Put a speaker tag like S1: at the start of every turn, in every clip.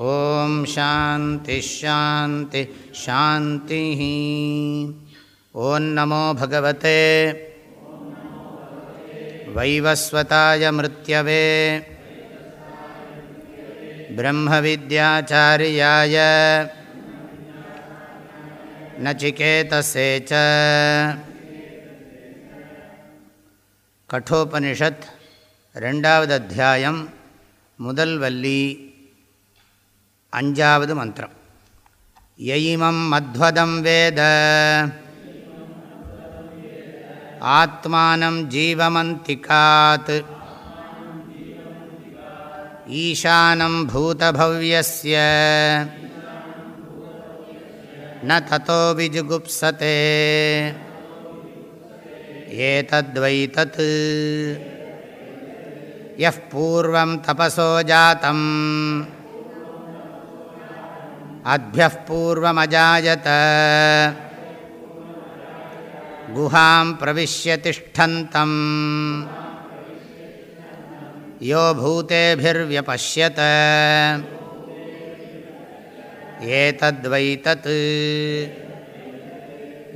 S1: ॐ शान्तिः ॐ नमो भगवते वैवस्वताय मृत्यवे ब्रह्मविद्याचार्याय नचिकेतसे च कठोपनिषत् रण्डावदध्यायं मुदल्वल्ली அஞ்சாவது மந்திரம். யயிமம் மத்வதம் வேத. ஆத்மானம் ஜீவமந்திகாத். ஈசானம் பூதபவ்யஸ்ய. ந தத்தோ விஜுகுப்சதே. ஏதத்வை தத் யः பூர்வம் தபசோ ஜாத்தம். அத்தியப் பூர்வமஜாயத குஹாம் பிரவிஷ்ய திஷ்டந்தம் யோ பூத்தேபிர்வியபஷ்யத ஏதத்வை தத்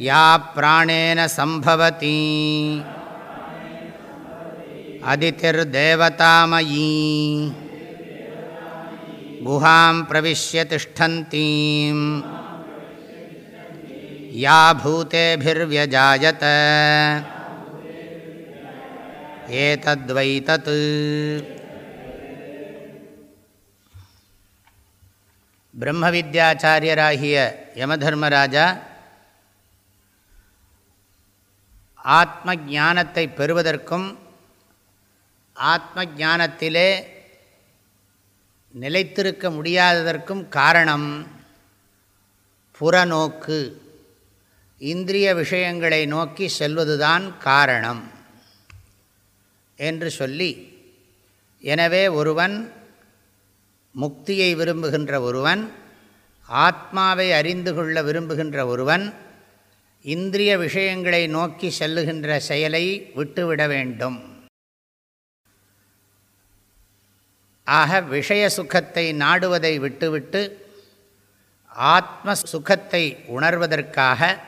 S1: யா பிராணேன சம்பவதி அதிர்தேவதாமயீ गुहां प्रविश्य तिष्ठन्तीं या भूतेभिर्व्यजायत एतद्वै तत् பிரம்மவித்யாச்சாரியராகிய யமதர்மராஜா ஆத்ம ஞானத்தை பெறுவதற்கும் ஆத்ம ஞானத்திலே நிலைத்திருக்க முடியாததற்கும் காரணம் புறநோக்கு. இந்திரிய விஷயங்களை நோக்கி செல்வதுதான் காரணம் என்று சொல்லி எனவே ஒருவன் முக்தியை விரும்புகின்ற ஒருவன் ஆத்மாவை அறிந்து கொள்ள விரும்புகின்ற ஒருவன் இந்திரிய விஷயங்களை நோக்கி செல்லுகின்ற செயலை விட்டுவிட வேண்டும். ஆக விஷய சுகத்தை நாடுவதை விட்டுவிட்டு ஆத்ம சுகத்தை உணர்வதற்காக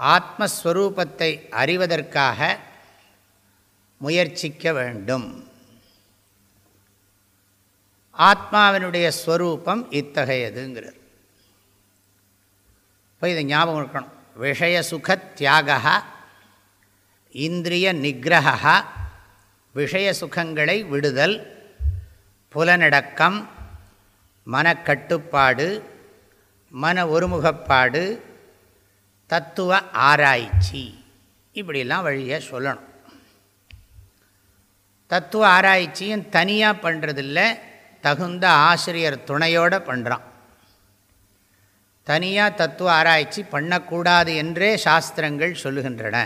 S1: ஆத்மஸ்வரூபத்தை அறிவதற்காக முயற்சிக்க வேண்டும். ஆத்மாவினுடைய ஸ்வரூபம் இத்தகையதுங்கிறது. இப்போ இதை ஞாபகம் இருக்கணும். விஷய சுக தியாக இந்திரிய நிகிரகா விஷய சுகங்களை விடுதல் புலனடக்கம் மனக்கட்டுப்பாடு மன ஒருமுகப்பாடு தத்துவ ஆராய்ச்சி. இப்படிலாம் வழியை சொல்லணும். தத்துவ ஆராய்ச்சியும் தனியாக பண்ணுறதில்ல தகுந்த ஆசிரியர் துணையோடு பண்ணுறான் தனியாக தத்துவ ஆராய்ச்சி பண்ணக்கூடாது என்றே சாஸ்திரங்கள் சொல்லுகின்றன.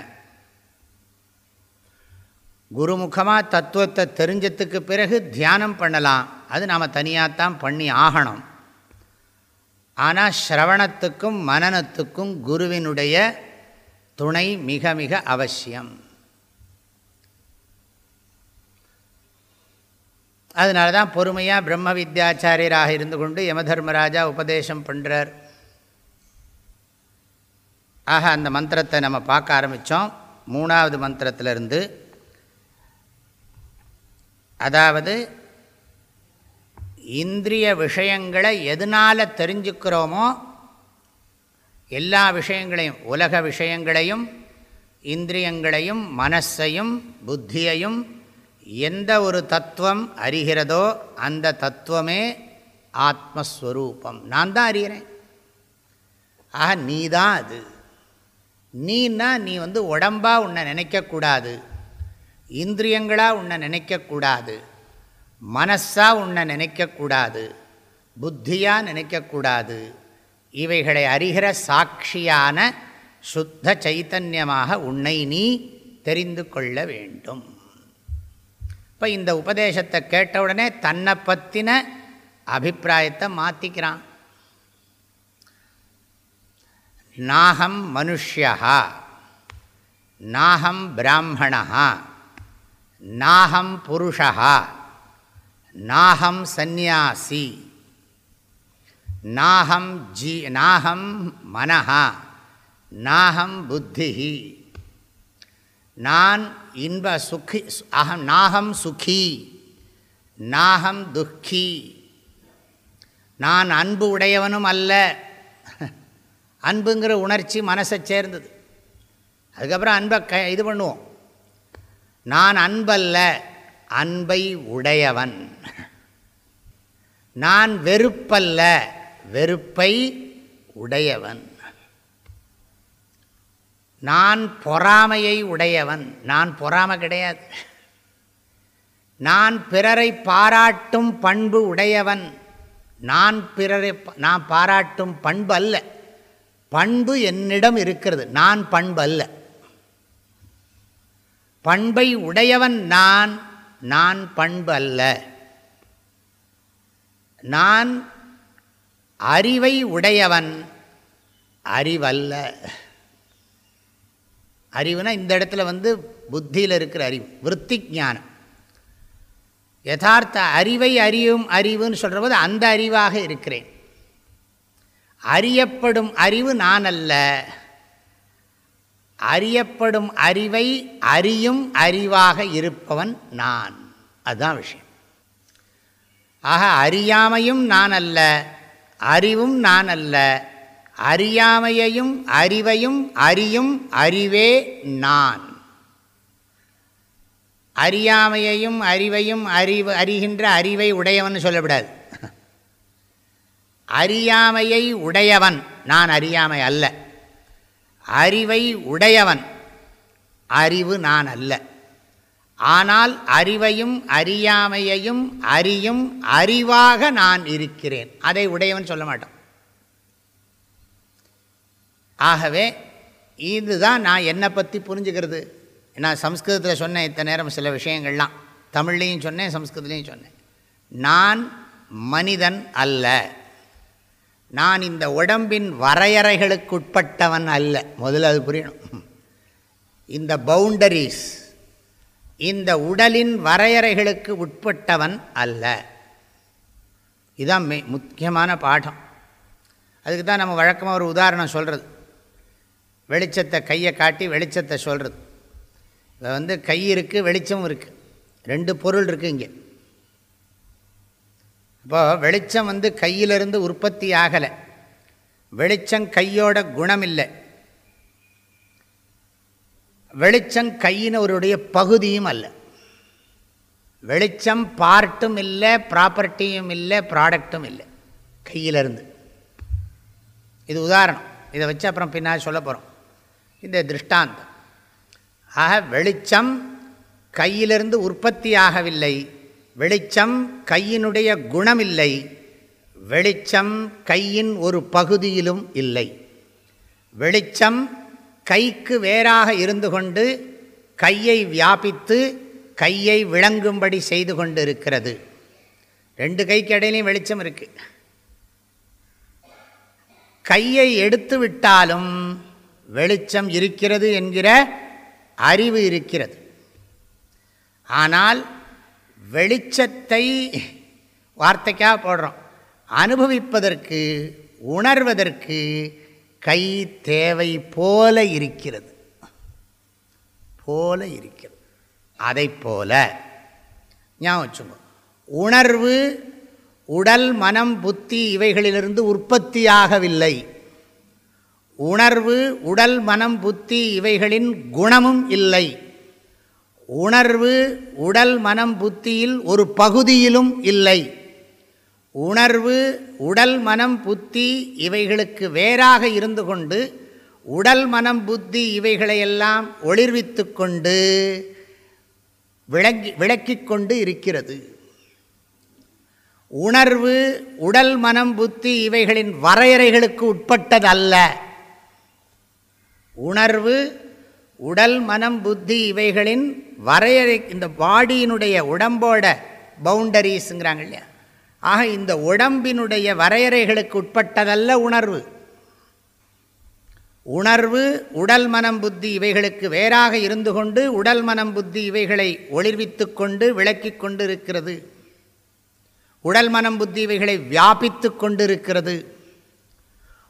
S1: குருமுகமாக தத்துவத்தை தெரிஞ்சதுக்கு பிறகு தியானம் பண்ணலாம். அது நாம் தனியாகத்தான் பண்ணி ஆகணும். ஆனால் ஸ்ரவணத்துக்கும் மனநத்துக்கும் குருவினுடைய துணை மிக மிக அவசியம். அதனால தான் பொறுமையாக பிரம்ம வித்யாச்சாரியராக இருந்து கொண்டு யமதர்மராஜா உபதேசம் பண்ணுறார் ஆக அந்த மந்திரத்தை நம்ம பார்க்க ஆரம்பித்தோம் மூணாவது மந்திரத்திலிருந்து அதாவது இந்திரிய விஷயங்களை எதனால் தெரிஞ்சுக்கிறோமோ எல்லா விஷயங்களையும் உலக விஷயங்களையும் இந்திரியங்களையும் மனசையும் புத்தியையும் எந்த ஒரு தத்துவம் அறிகிறதோ அந்த தத்துவமே ஆத்மஸ்வரூபம். நான் தான் அறிகிறேன். ஆக நீ தான் அது. நீன்னா நீ வந்து உடம்பாக உன்னை நினைக்கக்கூடாது. இந்திரியங்களாக உன்னை நினைக்கக்கூடாது மனசாக உன்னை நினைக்கக்கூடாது புத்தியாக நினைக்கக்கூடாது இவைகளை அறிகிற சாட்சியான சுத்த சைத்தன்யமாக உன்னை நீ தெரிந்து கொள்ள வேண்டும். இப்போ இந்த உபதேசத்தை கேட்டவுடனே தன்னை பற்றின அபிப்பிராயத்தை மாற்றிக்கிறான் நாகம் மனுஷியா நாகம் பிராமணா நாகம் புருஷா நாகம் சந்நியாசி நாகம் ஜீ நாகம் மனஹா நாகம் புத்தி. நான் இன்ப சுகி அகம் நாகம் சுகி நாகம் துக்கி. நான் அன்பு உடையவனும் அல்ல. அன்புங்கிற உணர்ச்சி மனசை சேர்ந்தது. அதுக்கப்புறம் அன்பை க இது பண்ணுவோம். நான் அன்பல்ல அன்பை உடையவன். நான் வெறுப்பல்ல வெறுப்பை உடையவன். நான் பொறாமையை உடையவன். நான் பொறாமை கிடையாது. நான் பிறரை பாராட்டும் பண்பு உடையவன். நான் பிறரை நான் பாராட்டும் பண்பு அல்ல. பண்பு என்னிடம் இருக்கிறது. நான் பண்பு அல்ல. பண்பை உடையவன் நான் நான் பண்பு அல்ல. நான் அறிவை உடையவன் அறிவல்ல. அறிவுனா இந்த இடத்துல வந்து புத்தியில் இருக்கிற அறிவு விற்பி ஞானம். யதார்த்த அறிவை அறியும் அறிவுன்னு சொல்கிற போது அந்த அறிவாக இருக்கிறேன். அறியப்படும் அறிவு நான் அல்ல அறியப்படும் அறிவை அறியும் அறிவாக இருப்பவன் நான். அதுதான் விஷயம். ஆக அறியாமையும் நான் அல்ல அறிவும் நான் அல்ல. அறியாமையையும் அறிவையும் அறியும் அறிவே நான். அறியாமையையும் அறிவையும் அறிவு அறிகின்ற அறிவை உடையவன் சொல்லக்கூடாது அறியாமையை உடையவன் நான் அறியாமை அல்ல. அறிவை உடையவன். அறிவு நான் அல்ல. ஆனால் அறிவையும் அறியாமையையும் அறியும் அறிவாக நான் இருக்கிறேன். அதை உடையவன் சொல்ல மாட்டான். ஆகவே இதுதான் நான் என்னை பற்றி புரிஞ்சுக்கிறது. நான் சம்ஸ்கிருதத்தில் சொன்னேன் இத்தனை நேரம் சில விஷயங்கள்லாம். தமிழ்லேயும் சொன்னேன் சம்ஸ்கிருதத்துலேயும் சொன்னேன். நான் மனிதன் அல்ல. நான் இந்த உடம்பின் வரையறைகளுக்கு உட்பட்டவன் அல்ல. முதல்ல அது புரியணும். இந்த பவுண்டரிஸ் இந்த உடலின் வரையறைகளுக்கு உட்பட்டவன் அல்ல. இதுதான் மே முக்கியமான பாடம். அதுக்கு தான் நம்ம வழக்கமாக ஒரு உதாரணம் சொல்கிறது வெளிச்சத்தை கையை காட்டி வெளிச்சத்தை சொல்கிறது இப்போ வந்து கை இருக்குது வெளிச்சமும் இருக்குது ரெண்டு பொருள் இருக்குது இங்கே. இப்போ வெளிச்சம் வந்து கையிலிருந்து உற்பத்தி ஆகலை. வெளிச்சம் கையோட குணம் இல்லை வெளிச்சம் கையினவருடைய பகுதியும் அல்ல. வெளிச்சம் பார்ட்டும் இல்லை ப்ராப்பர்ட்டியும் இல்லை ப்ராடக்ட்டும் இல்லை. கையிலிருந்து. இது உதாரணம். இதை வச்சு அப்புறம் பின்னாடி சொல்ல போகிறோம் இந்த திருஷ்டாந்தம். ஆக வெளிச்சம் கையிலிருந்து உற்பத்தி ஆகவில்லை. வெளிச்சம் கையினுடைய குணமில்லை வெளிச்சம் கையின் ஒரு பகுதியிலும் இல்லை. வெளிச்சம் கைக்கு வேறாக இருந்து கொண்டு கையை வியாபித்து கையை விளங்கும்படி செய்து கொண்டு இருக்கிறது ரெண்டு கைக்கு இடையிலையும் வெளிச்சம் இருக்குது கையை எடுத்து விட்டாலும் வெளிச்சம் இருக்கிறது என்கிற அறிவு இருக்கிறது. ஆனால் வெளிச்சத்தை வார்த்தைக்காக போடுறோம். அனுபவிப்பதற்கு உணர்வதற்கு கை தேவை போல இருக்கிறது. போல இருக்கிறது. அதை போல ஞாபகம் வச்சுங்க உணர்வு உடல் மனம் புத்தி இவைகளிலிருந்து உற்பத்தியாகவில்லை. உணர்வு உடல் மனம் புத்தி இவைகளின் குணமும் இல்லை. உணர்வு உடல் மனம் புத்தியில் ஒரு பகுதியிலும் இல்லை. உணர்வு உடல் மனம் புத்தி இவைகளுக்கு வேறாக இருந்து கொண்டு உடல் மனம் புத்தி இவைகளையெல்லாம் ஒளிர்வித்து கொண்டு விளங்கி விளக்கிக் கொண்டு இருக்கிறது. உணர்வு உடல் மனம் புத்தி இவைகளின் வரையறைகளுக்கு உட்பட்டதல்ல. உணர்வு உடல் மனம் புத்தி இவைகளின் வரையறை இந்த பாடியினுடைய உடம்போட பவுண்டரிஸுங்கிறாங்க இல்லையா? ஆக இந்த உடம்பினுடைய வரையறைகளுக்கு உட்பட்டதல்ல உணர்வு. உணர்வு உடல் மனம் புத்தி இவைகளுக்கு வேறாக இருந்து கொண்டு உடல் மனம் புத்தி இவைகளை ஒளிர்வித்து கொண்டு விளக்கி கொண்டு இருக்கிறது உடல் மனம் புத்தி இவைகளை வியாபித்து கொண்டு இருக்கிறது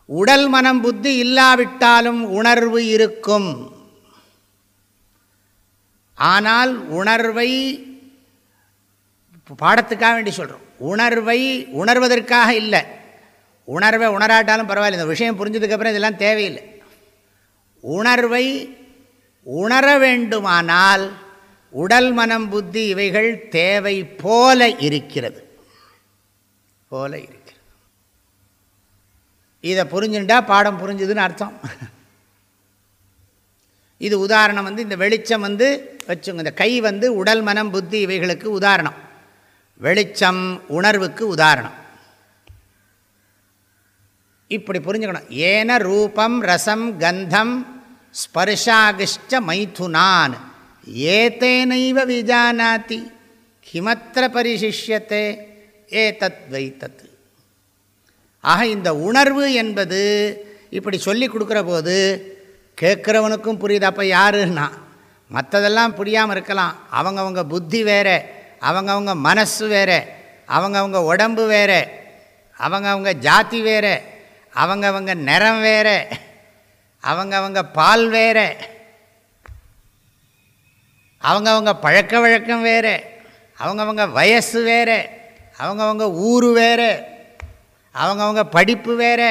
S1: உடல் மனம் புத்தி இல்லாவிட்டாலும் உணர்வு இருக்கும். ஆனால் உணர்வை பாடத்துக்காக வேண்டி சொல்கிறோம் உணர்வை உணர்வதற்காக இல்லை. உணர்வை உணராட்டாலும் பரவாயில்ல. இந்த விஷயம் புரிஞ்சதுக்கப்புறம் இதெல்லாம் தேவையில்லை. உணர்வை உணர வேண்டுமானால் உடல் மனம் புத்தி இவைகள் தேவை போல இருக்கிறது. போல இருக்கிறது. இதை புரிஞ்சுட்டா பாடம் புரிஞ்சுதுன்னு அர்த்தம். இது உதாரணம் வந்து இந்த வெளிச்சம் வந்து வச்சுங்க இந்த கை வந்து உடல் மனம் புத்தி இவைகளுக்கு உதாரணம். வெளிச்சம் உணர்வுக்கு உதாரணம். இப்படி புரிஞ்சுக்கணும். ஏன ரூபம் ரசம் கந்தம் ஸ்பர்ஷாகிஷ்ட மைதுனான். ஏத்தேனைவ விஜானாதி. கிமத்திர பரிசிஷ்யத்தே. ஏ தத் வை தத் ஆக இந்த உணர்வு என்பது இப்படி சொல்லி கொடுக்குற போது கேட்குறவனுக்கும் புரியுது அப்போ யாருன்னா மற்றதெல்லாம் புரியாமல் இருக்கலாம் அவங்கவுங்க புத்தி வேறு அவங்கவுங்க மனசு வேறு அவங்கவுங்க உடம்பு வேறு அவங்கவுங்க ஜாதி வேறு அவங்கவங்க நிறம் வேறு அவங்கவங்க பால் வேறு அவங்கவங்க பழக்க வழக்கம் வேறு அவங்கவங்க வயசு வேறு அவங்கவங்க ஊர் வேறு அவங்கவங்க படிப்பு வேறு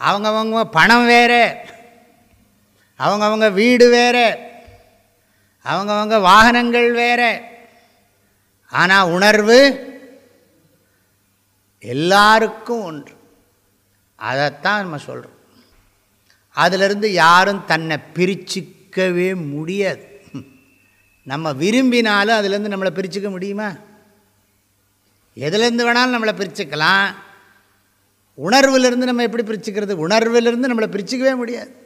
S1: அவங்கவங்க பணம் வேறு அவங்கவங்க வீடு வேறு. அவங்கவங்க வாகனங்கள் வேறு. ஆனால் உணர்வு எல்லாருக்கும் ஒன்று. அதைத்தான் நம்ம சொல்கிறோம் அதிலிருந்து யாரும் தன்னை பிரிச்சுக்கவே முடியாது. நம்ம விரும்பினாலும் அதுலேருந்து நம்மளை பிரிச்சுக்க முடியுமா? எதுலேருந்து வேணாலும் நம்மளை பிரிச்சுக்கலாம். உணர்விலிருந்து நம்ம எப்படி பிரிச்சுக்கிறது? உணர்விலிருந்து நம்மளை பிரிச்சுக்கவே முடியாது.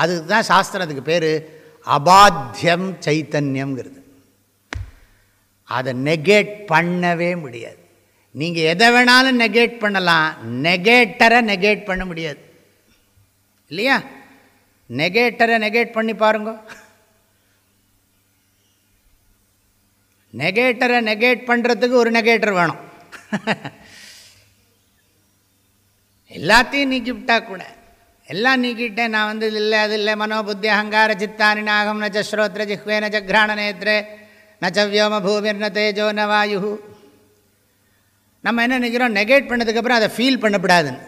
S1: அதுக்கு தான் சாஸ்திரத்துக்கு பேர் அபாத்தியம் சைத்தன்யம்ங்கிறது. அதை நெகேட் பண்ணவே முடியாது. நீங்கள் எதை வேணாலும் நெகேட் பண்ணலாம். நெகேட்டரை நெகேட் பண்ண முடியாது. இல்லையா? நெகேட்டரை நெகேட் பண்ணி பாருங்க. நெகேட்டரை நெகேட் பண்ணுறதுக்கு ஒரு நெகேட்டர் வேணும். எல்லாத்தையும் நீக்கி விட்டா கூட எல்லாம் நீக்கிட்டேன் நான் வந்து இது இல்லை அது இல்லை மனோபுத்தி அகங்கார சித்தானி நாகம் நச்ச ஸ்ரோத்ர ஜிஹ்வே நச்ச கிராண நேத்ரே நச்ச வியோம பூமிர் ந தேஜோ ந வாயு நம்ம என்ன நினைக்கிறோம்? நெகேட் பண்ணதுக்கப்புறம் அதை ஃபீல் பண்ணப்படாதுன்னு.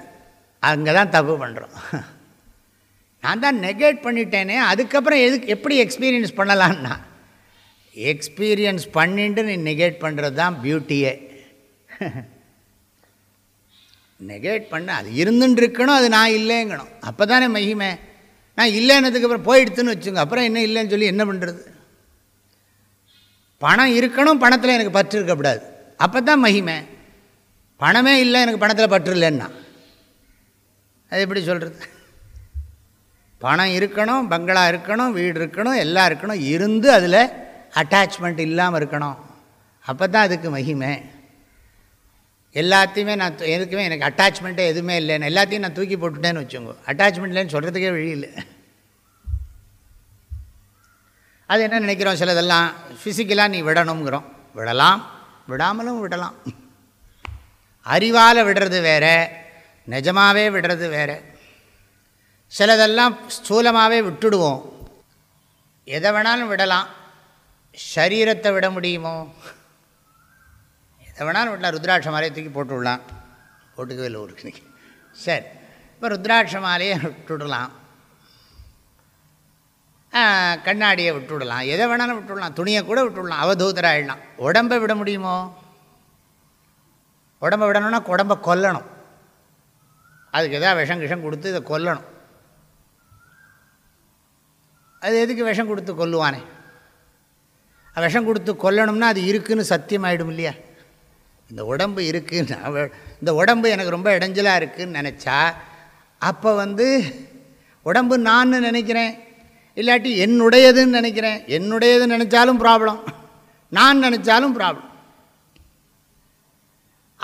S1: அங்கே தான் தப்பு பண்ணுறோம் நான் தான் நெகேட் பண்ணிட்டேனே அதுக்கப்புறம் எதுக்கு எப்படி எக்ஸ்பீரியன்ஸ் பண்ணலான்னா? எக்ஸ்பீரியன்ஸ் பண்ணிட்டு நீ நெகேட் பண்ணுறது தான் பியூட்டியே நெகேட் பண்ண அது இருந்துட்டு இருக்கணும் அது நான் இல்லைங்கணும். அப்போ தானே மகிமை. நான் இல்லைன்னதுக்கப்புறம் போயிடுத்துன்னு வச்சுங்க அப்புறம் என்ன இல்லைன்னு சொல்லி என்ன பண்ணுறது பணம் இருக்கணும் பணத்தில் எனக்கு பற்று இருக்கக்கூடாது. அப்போ தான் மகிமை. பணமே இல்லை எனக்கு பணத்தில் பற்று இல்லைன்னா. அது எப்படி சொல்கிறது பணம் இருக்கணும் பங்களா இருக்கணும் வீடு இருக்கணும் எல்லாம் இருக்கணும் இருந்து அதில் அட்டாச்மெண்ட் இல்லாமல் இருக்கணும். அப்போ தான் அதுக்கு மகிமை. எல்லாத்தையுமே நான் எதுக்குமே எனக்கு அட்டாச்மெண்ட்டே எதுவுமே இல்லைன்னு எல்லாத்தையும் நான் தூக்கி போட்டுட்டேன்னு வச்சுக்கோங்க அட்டாச்மெண்ட் இல்லைன்னு சொல்கிறதுக்கே வழி இல்லை. அது என்ன நினைக்கிறோம் சிலதெல்லாம்? ஃபிசிக்கலாக நீ விடணுங்கிறோம் விடலாம். விடாமலும் விடலாம். அறிவால் விடுறது வேறு நிஜமாகவே விடுறது வேறு. சிலதெல்லாம் ஸ்தூலமாகவே விட்டுடுவோம். எதை வேணாலும் விடலாம். சரீரத்தை விட முடியுமோ? வேணாலும் விடலாம் ருத்ராட்ச மாலையை தூக்கி போட்டு விடலாம். போட்டுக்கவே இல்லை ஒரு சரி இப்போ ருத்ராட்ச மாலையை விட்டுவிடலாம் கண்ணாடியை விட்டுவிடலாம் எதை வேணாலும் விட்டுவிடலாம் துணியை கூட விட்டுவிடலாம் அவதூதராகிடலாம் உடம்பை விட முடியுமோ? உடம்பை விடணும்னா உடம்பை கொல்லணும். அதுக்கு எதாவது விஷம் விஷம் கொடுத்து இதை கொல்லணும். அது எதுக்கு விஷம் கொடுத்து கொல்லுவானே? விஷம் கொடுத்து கொல்லணும்னா அது இருக்குன்னு சத்தியம் ஆகிடும் இல்லையா? இந்த உடம்பு இருக்குன்னு இந்த உடம்பு எனக்கு ரொம்ப இடைஞ்சலாக இருக்குதுன்னு நினச்சா அப்போ வந்து உடம்பு நான் நினைக்கிறேன். இல்லாட்டி என்னுடையதுன்னு நினைக்கிறேன். என்னுடையதுன்னு நினச்சாலும் ப்ராப்ளம் நான் நினச்சாலும் ப்ராப்ளம்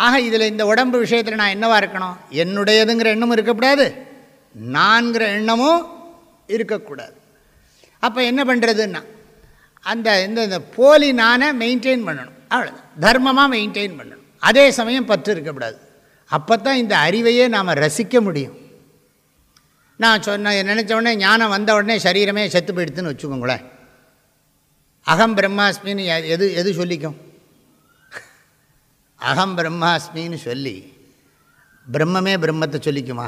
S1: ஆக இதில் இந்த உடம்பு விஷயத்தில் நான் என்னவாக இருக்கணும்? என்னுடையதுங்கிற எண்ணமும் இருக்கக்கூடாது. நான்கிற எண்ணமும் இருக்கக்கூடாது. அப்போ என்ன பண்ணுறதுன்னா அந்த இந்த இந்த போலி நானை மெயின்டைன் பண்ணணும். அவ்வளோதான் தர்மமாக மெயின்டைன் பண்ணணும். அதே சமயம் பற்று இருக்கக்கூடாது. அப்போ தான் இந்த அறிவையே நாம் ரசிக்க முடியும். நான் சொன்ன நினச்ச உடனே ஞானம் வந்த உடனே சரீரமே செத்து போயிடுதுன்னு வச்சுக்கோங்களேன். அகம் பிரம்மாஸ்மின்னு எது எது சொல்லிக்கும்? அகம் பிரம்மாஸ்மின்னு சொல்லி பிரம்மமே பிரம்மத்தை சொல்லிக்குமா?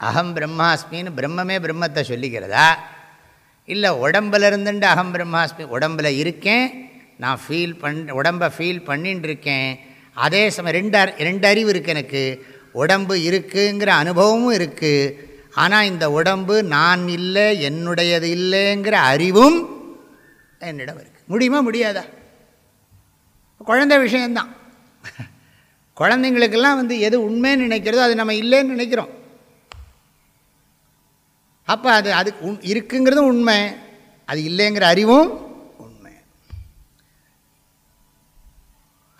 S1: அகம் பிரம்மாஸ்மின்னு பிரம்மமே பிரம்மத்தை சொல்லிக்கிறதா? இல்லை உடம்பில் இருந்துட்டு அகம் பிரம்மாஸ்மி உடம்பில் இருக்கேன் நான் ஃபீல் பண் உடம்பை ஃபீல் பண்ணின்னு இருக்கேன் அதே சமயம் ரெண்டு ரெண்டு அறிவு இருக்குது எனக்கு. உடம்பு இருக்குங்கிற அனுபவமும் இருக்குது ஆனால் இந்த உடம்பு நான் இல்லை என்னுடையது இல்லைங்கிற அறிவும் என்னிடம் இருக்குது முடியுமா முடியாதா? குழந்தை விஷயந்தான் குழந்தைங்களுக்கெல்லாம் வந்து எது உண்மைன்னு நினைக்கிறதோ அது நம்ம இல்லைன்னு நினைக்கிறோம். அப்போ அது அது உண் இருக்குங்கிறதும் உண்மை. அது இல்லைங்கிற அறிவும் உண்மை.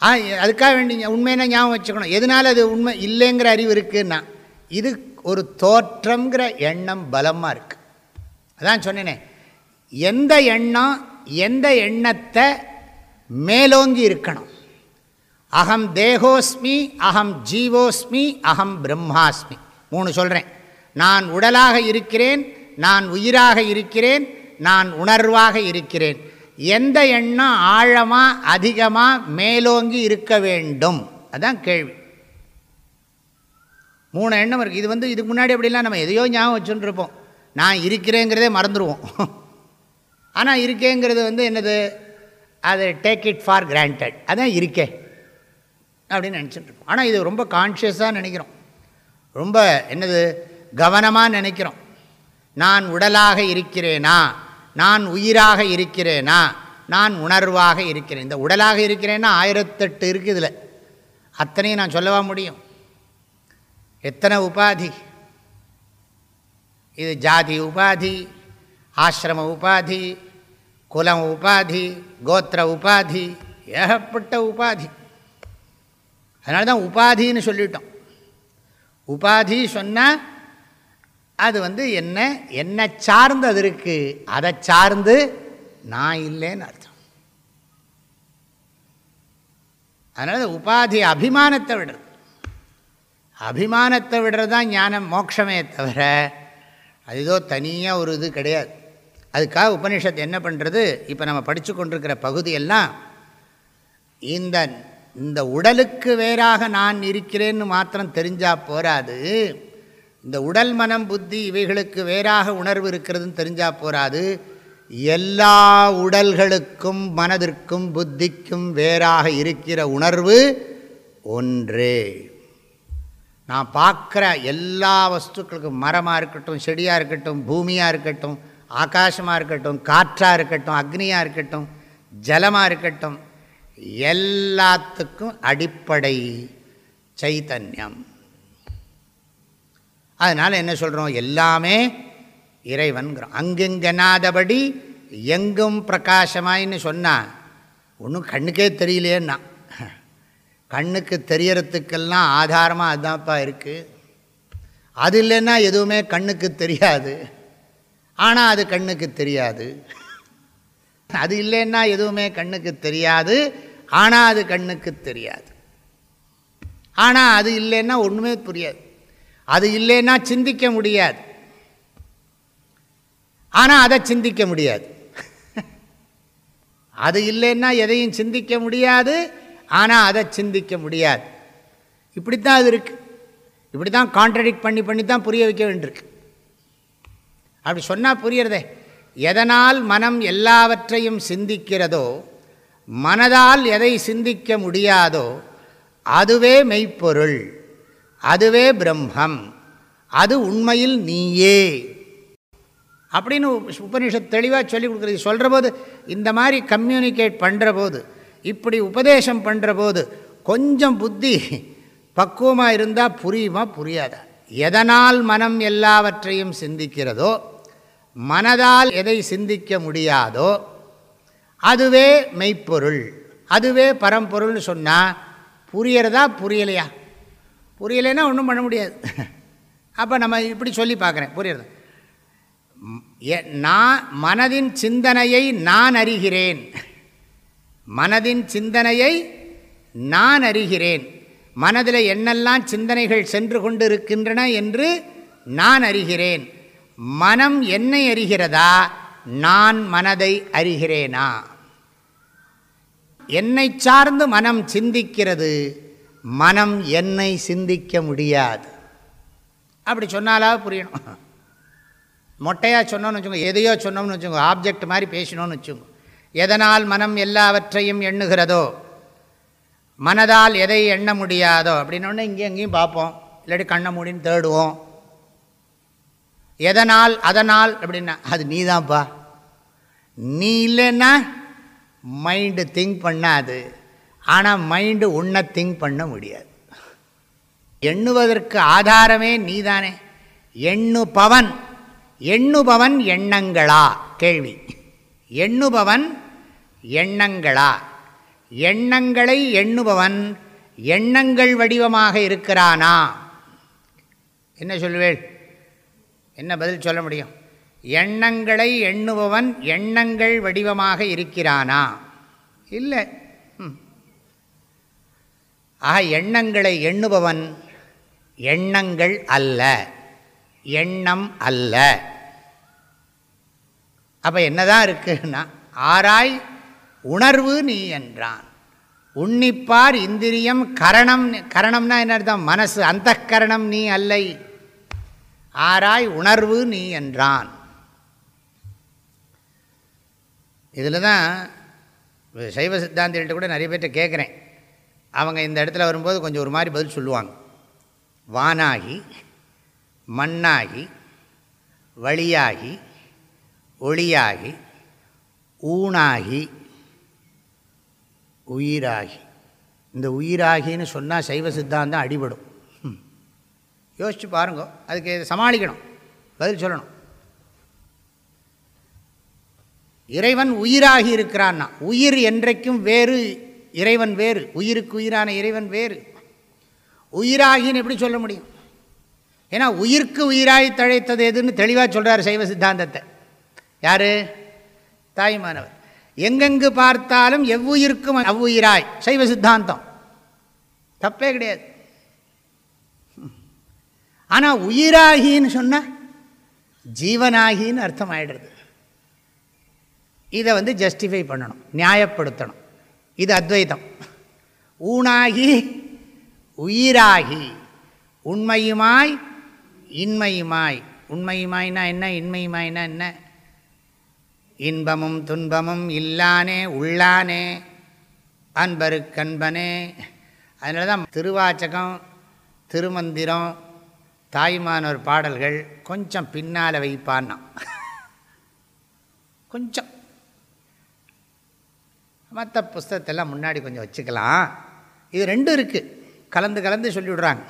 S1: ஆ அதுக்காக வேண்டிங்க உண்மையான ஞாபகம் வச்சுக்கணும். எதனால் அது உண்மை? இல்லைங்கிற அறிவு இருக்குன்னா இது ஒரு தோற்றங்கிற எண்ணம் பலமாக இருக்குது அதான் சொன்னேனே. எந்த எண்ணம் எந்த எண்ணத்தை மேலோங்கி இருக்கணும்? அகம் தேகோஸ்மி அகம் ஜீவோஸ்மி அகம் பிரம்மாஸ்மி. மூணு சொல்கிறேன் நான் உடலாக இருக்கிறேன் நான் உயிராக இருக்கிறேன் நான் உணர்வாக இருக்கிறேன். எந்த எண்ணம் ஆழமாக அதிகமாக மேலோங்கி இருக்க வேண்டும்? அதுதான் கேள்வி. மூணு எண்ணம் இருக்குது இது வந்து இதுக்கு முன்னாடி அப்படிலாம் நம்ம எதையோ ஞாபகம் வச்சுருப்போம் நான் இருக்கிறேங்கிறதே மறந்துடுவோம் ஆனால் இருக்கேங்கிறது வந்து என்னது? அது டேக் இட் ஃபார் கிராண்டட் அதான் இருக்கே. அப்படின்னு நினச்சிட்டு இருப்போம். ஆனால் இது ரொம்ப கான்ஷியஸாக நினைக்கிறோம். ரொம்ப என்னது? கவனமாக நினைக்கிறோம். நான் உடலாக இருக்கிறேனா? நான் உயிராக இருக்கிறேனா? நான் உணர்வாக இருக்கிறேன். இந்த உடலாக இருக்கிறேன்னா ஆயிரத்தெட்டு இருக்குது இதில். அத்தனையும் நான் சொல்லவா முடியும்? எத்தனை உபாதி? இது ஜாதி உபாதி ஆசிரம உபாதி குலம் உபாதி கோத்திர உபாதி ஏகப்பட்ட உபாதி. அதனால தான் உபாதின்னு சொல்லிட்டோம். உபாதி சொன்னால் அது வந்து என்ன என்ன சார்ந்து அது இருக்குது அதை சார்ந்து நான் இல்லைன்னு அர்த்தம். அதனால் உபாதி அபிமானத்தை விடுறது. அபிமானத்தை விடுறது தான் ஞானம் மோட்சமே தவிர அது ஏதோ தனியாக ஒரு இது கிடையாது. அதுக்காக உபனிஷத்து என்ன பண்ணுறது இப்போ நம்ம படித்து கொண்டிருக்கிற பகுதியெல்லாம் இந்த இந்த உடலுக்கு வேறாக நான் இருக்கிறேன்னு மாத்திரம் தெரிஞ்சால் போராது. இந்த உடல் மனம் புத்தி இவைகளுக்கு வேறாக உணர்வு இருக்கிறதுன்னு தெரிஞ்சால் போராது எல்லா உடல்களுக்கும் மனதிற்கும் புத்திக்கும் வேறாக இருக்கிற உணர்வு ஒன்றே. நான் பார்க்குற எல்லா வஸ்துக்களுக்கும் மரமாக இருக்கட்டும் செடியாக இருக்கட்டும் பூமியாக இருக்கட்டும் ஆகாசமாக இருக்கட்டும் காற்றாக இருக்கட்டும் அக்னியாக இருக்கட்டும் ஜலமாக இருக்கட்டும் எல்லாத்துக்கும் அடிப்படை சைத்தன்யம் அதனால் என்ன சொல்கிறோம் எல்லாமே இறைவன்கிறோம். அங்கெங்கனாதபடி எங்கும் பிரகாசமாயின்னு சொன்னால் ஒன்றும் கண்ணுக்கே தெரியலேன்னா கண்ணுக்கு தெரியறதுக்கெல்லாம் ஆதாரமாக அதுதான்ப்பா இருக்குது அது இல்லைன்னா எதுவுமே கண்ணுக்கு தெரியாது. ஆனால் அது கண்ணுக்கு தெரியாது. அது இல்லைன்னா எதுவுமே கண்ணுக்கு தெரியாது. ஆனால் அது கண்ணுக்கு தெரியாது. ஆனால் அது இல்லைன்னா ஒன்றுமே புரியாது. அது இல்லைன்னா சிந்திக்க முடியாது. ஆனால் அதை சிந்திக்க முடியாது. அது இல்லைன்னா எதையும் சிந்திக்க முடியாது. ஆனால் அதை சிந்திக்க முடியாது. இப்படி தான் அது இருக்குது இப்படி தான் கான்ட்ரடிக்ட் பண்ணி பண்ணி தான் புரிய வைக்க வேண்டியிருக்கு. அப்படி சொன்னால் புரியறதே. எதனால் மனம் எல்லாவற்றையும் சிந்திக்கிறதோ மனதால் எதை சிந்திக்க முடியாதோ அதுவே மெய்ப்பொருள். அதுவே பிரம்மம். அது உண்மையில் நீயே. அப்படின்னு உபனிஷத் தெளிவாக சொல்லி கொடுக்குறது சொல்கிற போது இந்த மாதிரி கம்யூனிகேட் பண்ணுற போது இப்படி உபதேசம் பண்ணுற போது கொஞ்சம் புத்தி பக்குவமாக இருந்தால் புரியுமா புரியாதா? எதனால் மனம் எல்லாவற்றையும் சிந்திக்கிறதோ மனதால் எதை சிந்திக்க முடியாதோ அதுவே மெய்ப்பொருள். அதுவே பரம்பொருள்னு சொன்னால் புரியறதா புரியலையா? புரியலைன்னா ஒன்றும் பண்ண முடியாது. அப்போ நம்ம இப்படி சொல்லி பார்க்குறேன். புரியுறது? நான் மனதின் சிந்தனையை நான் அறிகிறேன். மனதின் சிந்தனையை நான் அறிகிறேன். மனதில் என்னெல்லாம் சிந்தனைகள் சென்று கொண்டு இருக்கின்றன என்று நான் அறிகிறேன். மனம் என்னை அறிகிறதா? நான் மனதை அறிகிறேனா? என்னை சார்ந்து மனம் சிந்திக்கிறது மனம் என்னை சிந்திக்க முடியாது. அப்படி சொன்னாலாவது புரியணும். மொட்டையாக சொன்னோன்னு வச்சுக்கோங்க எதையோ சொன்னோம்னு வச்சுக்கோங்க ஆப்ஜெக்ட் மாதிரி பேசினோன்னு வச்சுக்கோங்க எதனால் மனம் எல்லாவற்றையும் எண்ணுகிறதோ மனதால் எதை எண்ண முடியாதோ அப்படின்னோடனே இங்கேயும் எங்கேயும் பார்ப்போம். இல்லாட்டி கண்ணை மூடின்னு தேடுவோம். எதனால் அதனால் அப்படின்னா அது நீ தான்ப்பா நீ இல்லைன்னா மைண்டு திங்க் பண்ணாது. ஆனால் மைண்டு உன்னை திங்க் பண்ண முடியாது. எண்ணுவதற்கு ஆதாரமே நீதானே. எண்ணுபவன் எண்ணுபவன் எண்ணங்களா? கேள்வி. எண்ணுபவன் எண்ணங்களா? எண்ணங்களை எண்ணுபவன் எண்ணங்கள் வடிவமாக இருக்கிறானா? என்ன சொல்லுவேள் என்ன பதில் சொல்ல முடியும்? எண்ணங்களை எண்ணுபவன் எண்ணங்கள் வடிவமாக இருக்கிறானா? இல்லை. ஆக எண்ணங்களை எண்ணுபவன் எண்ணங்கள் அல்ல எண்ணம் அல்ல. அப்போ என்னதான் இருக்குன்னா ஆராய் உணர்வு நீ என்றான். உன்னிப்பார் இந்திரியம் கரணம் கரணம்னா என்ன அர்த்தம்? மனசு அந்த கரணம் நீ அல்லை. ஆராய் உணர்வு நீ என்றான். இதில் தான் சைவ சித்தாந்திகள்கிட்ட கூட நிறைய பேர்கிட்ட கேட்குறேன். அவங்க இந்த இடத்துல வரும்போது கொஞ்சம் ஒரு மாதிரி பதில் சொல்லுவாங்க. வானாகி மண்ணாகி வழியாகி ஒளியாகி ஊனாகி உயிராகி. இந்த உயிராகின்னு சொன்னால் சைவ சித்தாந்தம் அடிபடும். யோசிச்சு பாருங்க அதுக்கு சமாளிக்கணும் பதில் சொல்லணும். இறைவன் உயிராகி இருக்கிறான்னா உயிர் என்றைக்கும் வேறு இறைவன் வேறு உயிருக்கு உயிரான இறைவன் வேறு. உயிராகின்னு எப்படி சொல்ல முடியும்? ஏன்னா உயிர்க்கு உயிராய் தழைத்தது எதுன்னு தெளிவாக சொல்கிறார் சைவ சித்தாந்தத்தை. யார்? தாய்மானவர். எங்கெங்கு பார்த்தாலும் எவ்வுயிருக்கும் அவ்வுயிராய். சைவ சித்தாந்தம். தப்பே கிடையாது. ஆனால் உயிராகின்னு சொன்னால் ஜீவனாகின்னு அர்த்தம் ஆகிடுறது இதை வந்து ஜஸ்டிஃபை பண்ணணும் நியாயப்படுத்தணும். இது அத்வைதம். ஊனாகி உயிராகி உண்மையுமாய் இன்மையுமாய். உண்மையுமாய்னா என்ன இன்மையுமாய்னா என்ன? இன்பமும் துன்பமும் இல்லானே உள்ளானே அன்பருக்கன்பனே அதனால தான் திருவாச்சகம் திருமந்திரம் தாய்மானோர் பாடல்கள் கொஞ்சம் பின்னால் வைப்பான்னா கொஞ்சம். மற்ற புஸ்தகத்தெல்லாம் முன்னாடி கொஞ்சம் வச்சுக்கலாம். இது ரெண்டும் இருக்குது கலந்து கலந்து சொல்லிவிடுறாங்க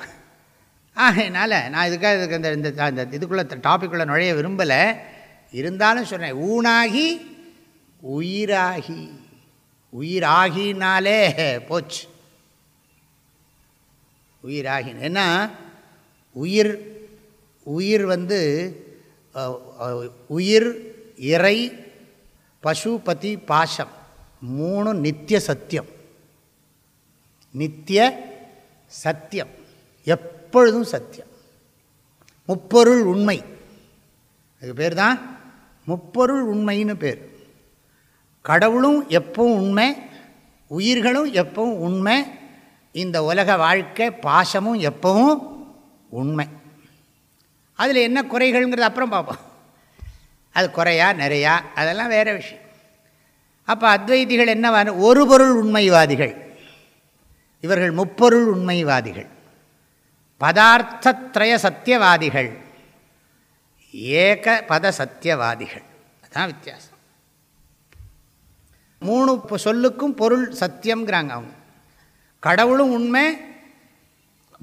S1: அதனால் நான் இதுக்காக இதுக்கு இந்த இந்த அந்த இதுக்குள்ளே டாப்பிக்குள்ளே நுழைய விரும்பலை. இருந்தாலும் சொன்னேன் ஊனாகி உயிராகி. உயிராகினாலே போச்சு. உயிராகி ஏன்னா உயிர் உயிர் வந்து உயிர் இறை பசுபதி பாசம். மூணு நித்திய சத்தியம். நித்திய சத்தியம். எப்பொழுதும் சத்தியம். முப்பொருள் உண்மை. அதுக்கு பேர் தான் முப்பொருள் உண்மைன்னு பேர். கடவுளும் எப்பவும் உண்மை உயிர்களும் எப்பவும் உண்மை இந்த உலக வாழ்க்கை பாசமும் எப்பவும் உண்மை. அதில் என்ன குறைகள்ங்கிறது அப்புறம் பார்ப்போம். அது குறையா நிறையா அதெல்லாம் வேறு விஷயம். அப்போ அத்வைதிகள் என்ன ஒரு பொருள் உண்மைவாதிகள். இவர்கள் முப்பொருள் உண்மைவாதிகள். பதார்த்தத்ரய சத்தியவாதிகள். ஏக பத சத்தியவாதிகள். அதுதான் வித்தியாசம். மூணு சொல்லுக்கும் பொருள் சத்தியம்ங்கிறாங்க அவங்க. கடவுளும் உண்மை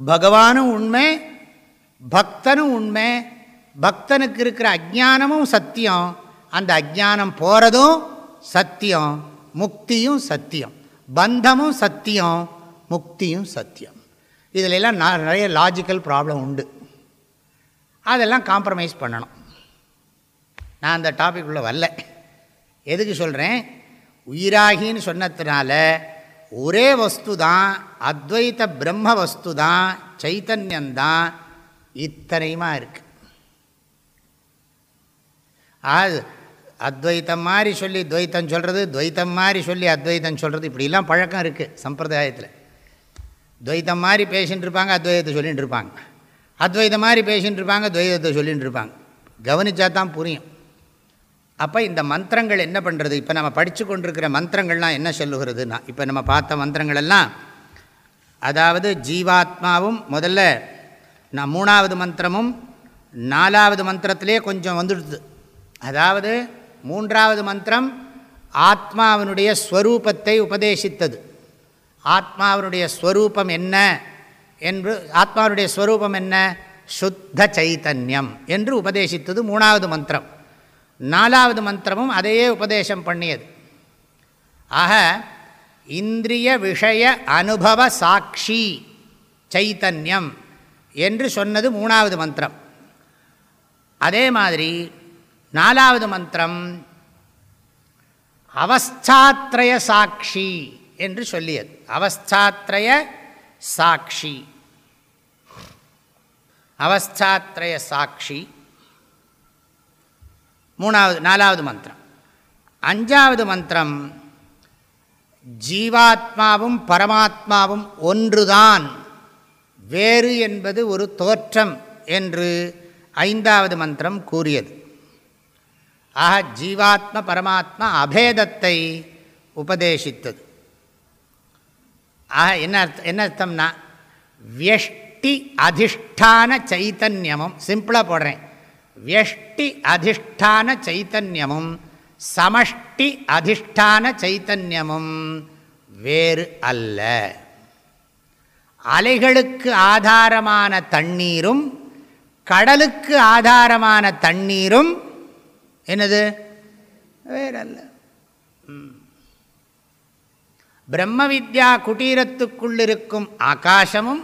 S1: பகவானும் உண்மை பக்தனும் உண்மை. பக்தனுக்கு இருக்கிற அஜானமும் சத்தியம். அந்த அஜானம் போகிறதும் சத்தியம் முக்தியும் சத்தியம். பந்தமும் சத்தியம் முக்தியும் சத்தியம். இதில் எல்லாம் நிறைய லாஜிக்கல் ப்ராப்ளம் உண்டு. அதெல்லாம் காம்ப்ரமைஸ் பண்ணணும். நான் அந்த டாபிக் உள்ள வரல. எதுக்கு சொல்கிறேன் உயிராகின்னு சொன்னதுனால ஒரே வஸ்து தான் அத்வைத பிரம்ம வஸ்து தான் சைத்தன்யந்தான் இத்தனையுமா இருக்குது அது அத்வைத்தம் மாதிரி சொல்லி துவைத்தம் சொல்கிறது துவைத்தம் மாதிரி சொல்லி அத்வைத்தம் சொல்கிறது இப்படிலாம் பழக்கம் இருக்குது சம்பிரதாயத்தில். துவைத்தம் மாதிரி பேசின்னு இருப்பாங்க அத்வைதத்தை சொல்லிகிட்டு இருப்பாங்க அத்வைதம் மாதிரி பேசின்னு இருப்பாங்க துவைதத்தை சொல்லிகிட்டு இருப்பாங்க கவனித்தா தான் புரியும். அப்போ இந்த மந்திரங்கள் என்ன பண்ணுறது இப்போ நம்ம படித்து கொண்டிருக்கிற மந்திரங்கள்லாம் என்ன சொல்லுகிறதுனா இப்போ நம்ம பார்த்த மந்திரங்கள் எல்லாம் அதாவது ஜீவாத்மாவும் முதல்ல நான் மூணாவது மந்திரமும் நாலாவது மந்திரத்திலே கொஞ்சம் வந்துடுது. அதாவது மூன்றாவது மந்திரம் ஆத்மாவினுடைய ஸ்வரூபத்தை உபதேசித்தது. ஆத்மாவினுடைய ஸ்வரூபம் என்ன என்று ஆத்மாவினுடைய ஸ்வரூபம் என்ன? சுத்த சைத்தன்யம் என்று உபதேசித்தது மூணாவது மந்திரம். நாலாவது மந்திரமும் அதையே உபதேசம் பண்ணியது. ஆக இந்திரிய விஷய அனுபவ சாட்சி சைத்தன்யம் என்று சொன்னது மூணாவது மந்திரம். அதே மாதிரி நாலாவது மந்திரம் அவஸ்தாத்ரய சாட்சி என்று சொல்லியது அவஸ்தாத்ரய சாட்சி அவஸ்தாத்ரய சாட்சி மூணாவது நாலாவது மந்திரம் அஞ்சாவது மந்திரம் ஜீவாத்மாவும் பரமாத்மாவும் ஒன்றுதான் வேறு என்பது ஒரு தோற்றம் என்று ஐந்தாவது மந்திரம் கூறியது. ஆக ஜீவாத்ம பரமாத்மா அபேதத்தை உபதேசித்தது. ஆக என்ன அர்த்தம் என்ன அர்த்தம்னா வியஷ்டி அதிஷ்டான சைத்தன்யமும் சிம்பிளாக போடுறேன். வியஷ்டி அதிஷ்டான சைத்தன்யமும் சமஷ்டி அதிஷ்டான சைத்தன்யமும் வேறு அல்ல. அலைகளுக்கு ஆதாரமான தண்ணீரும் கடலுக்கு ஆதாரமான தண்ணீரும் என்னது? வேறல்ல. பிரம்ம வித்யா குட்டீரத்துக்குள் இருக்கும் ஆகாசமும்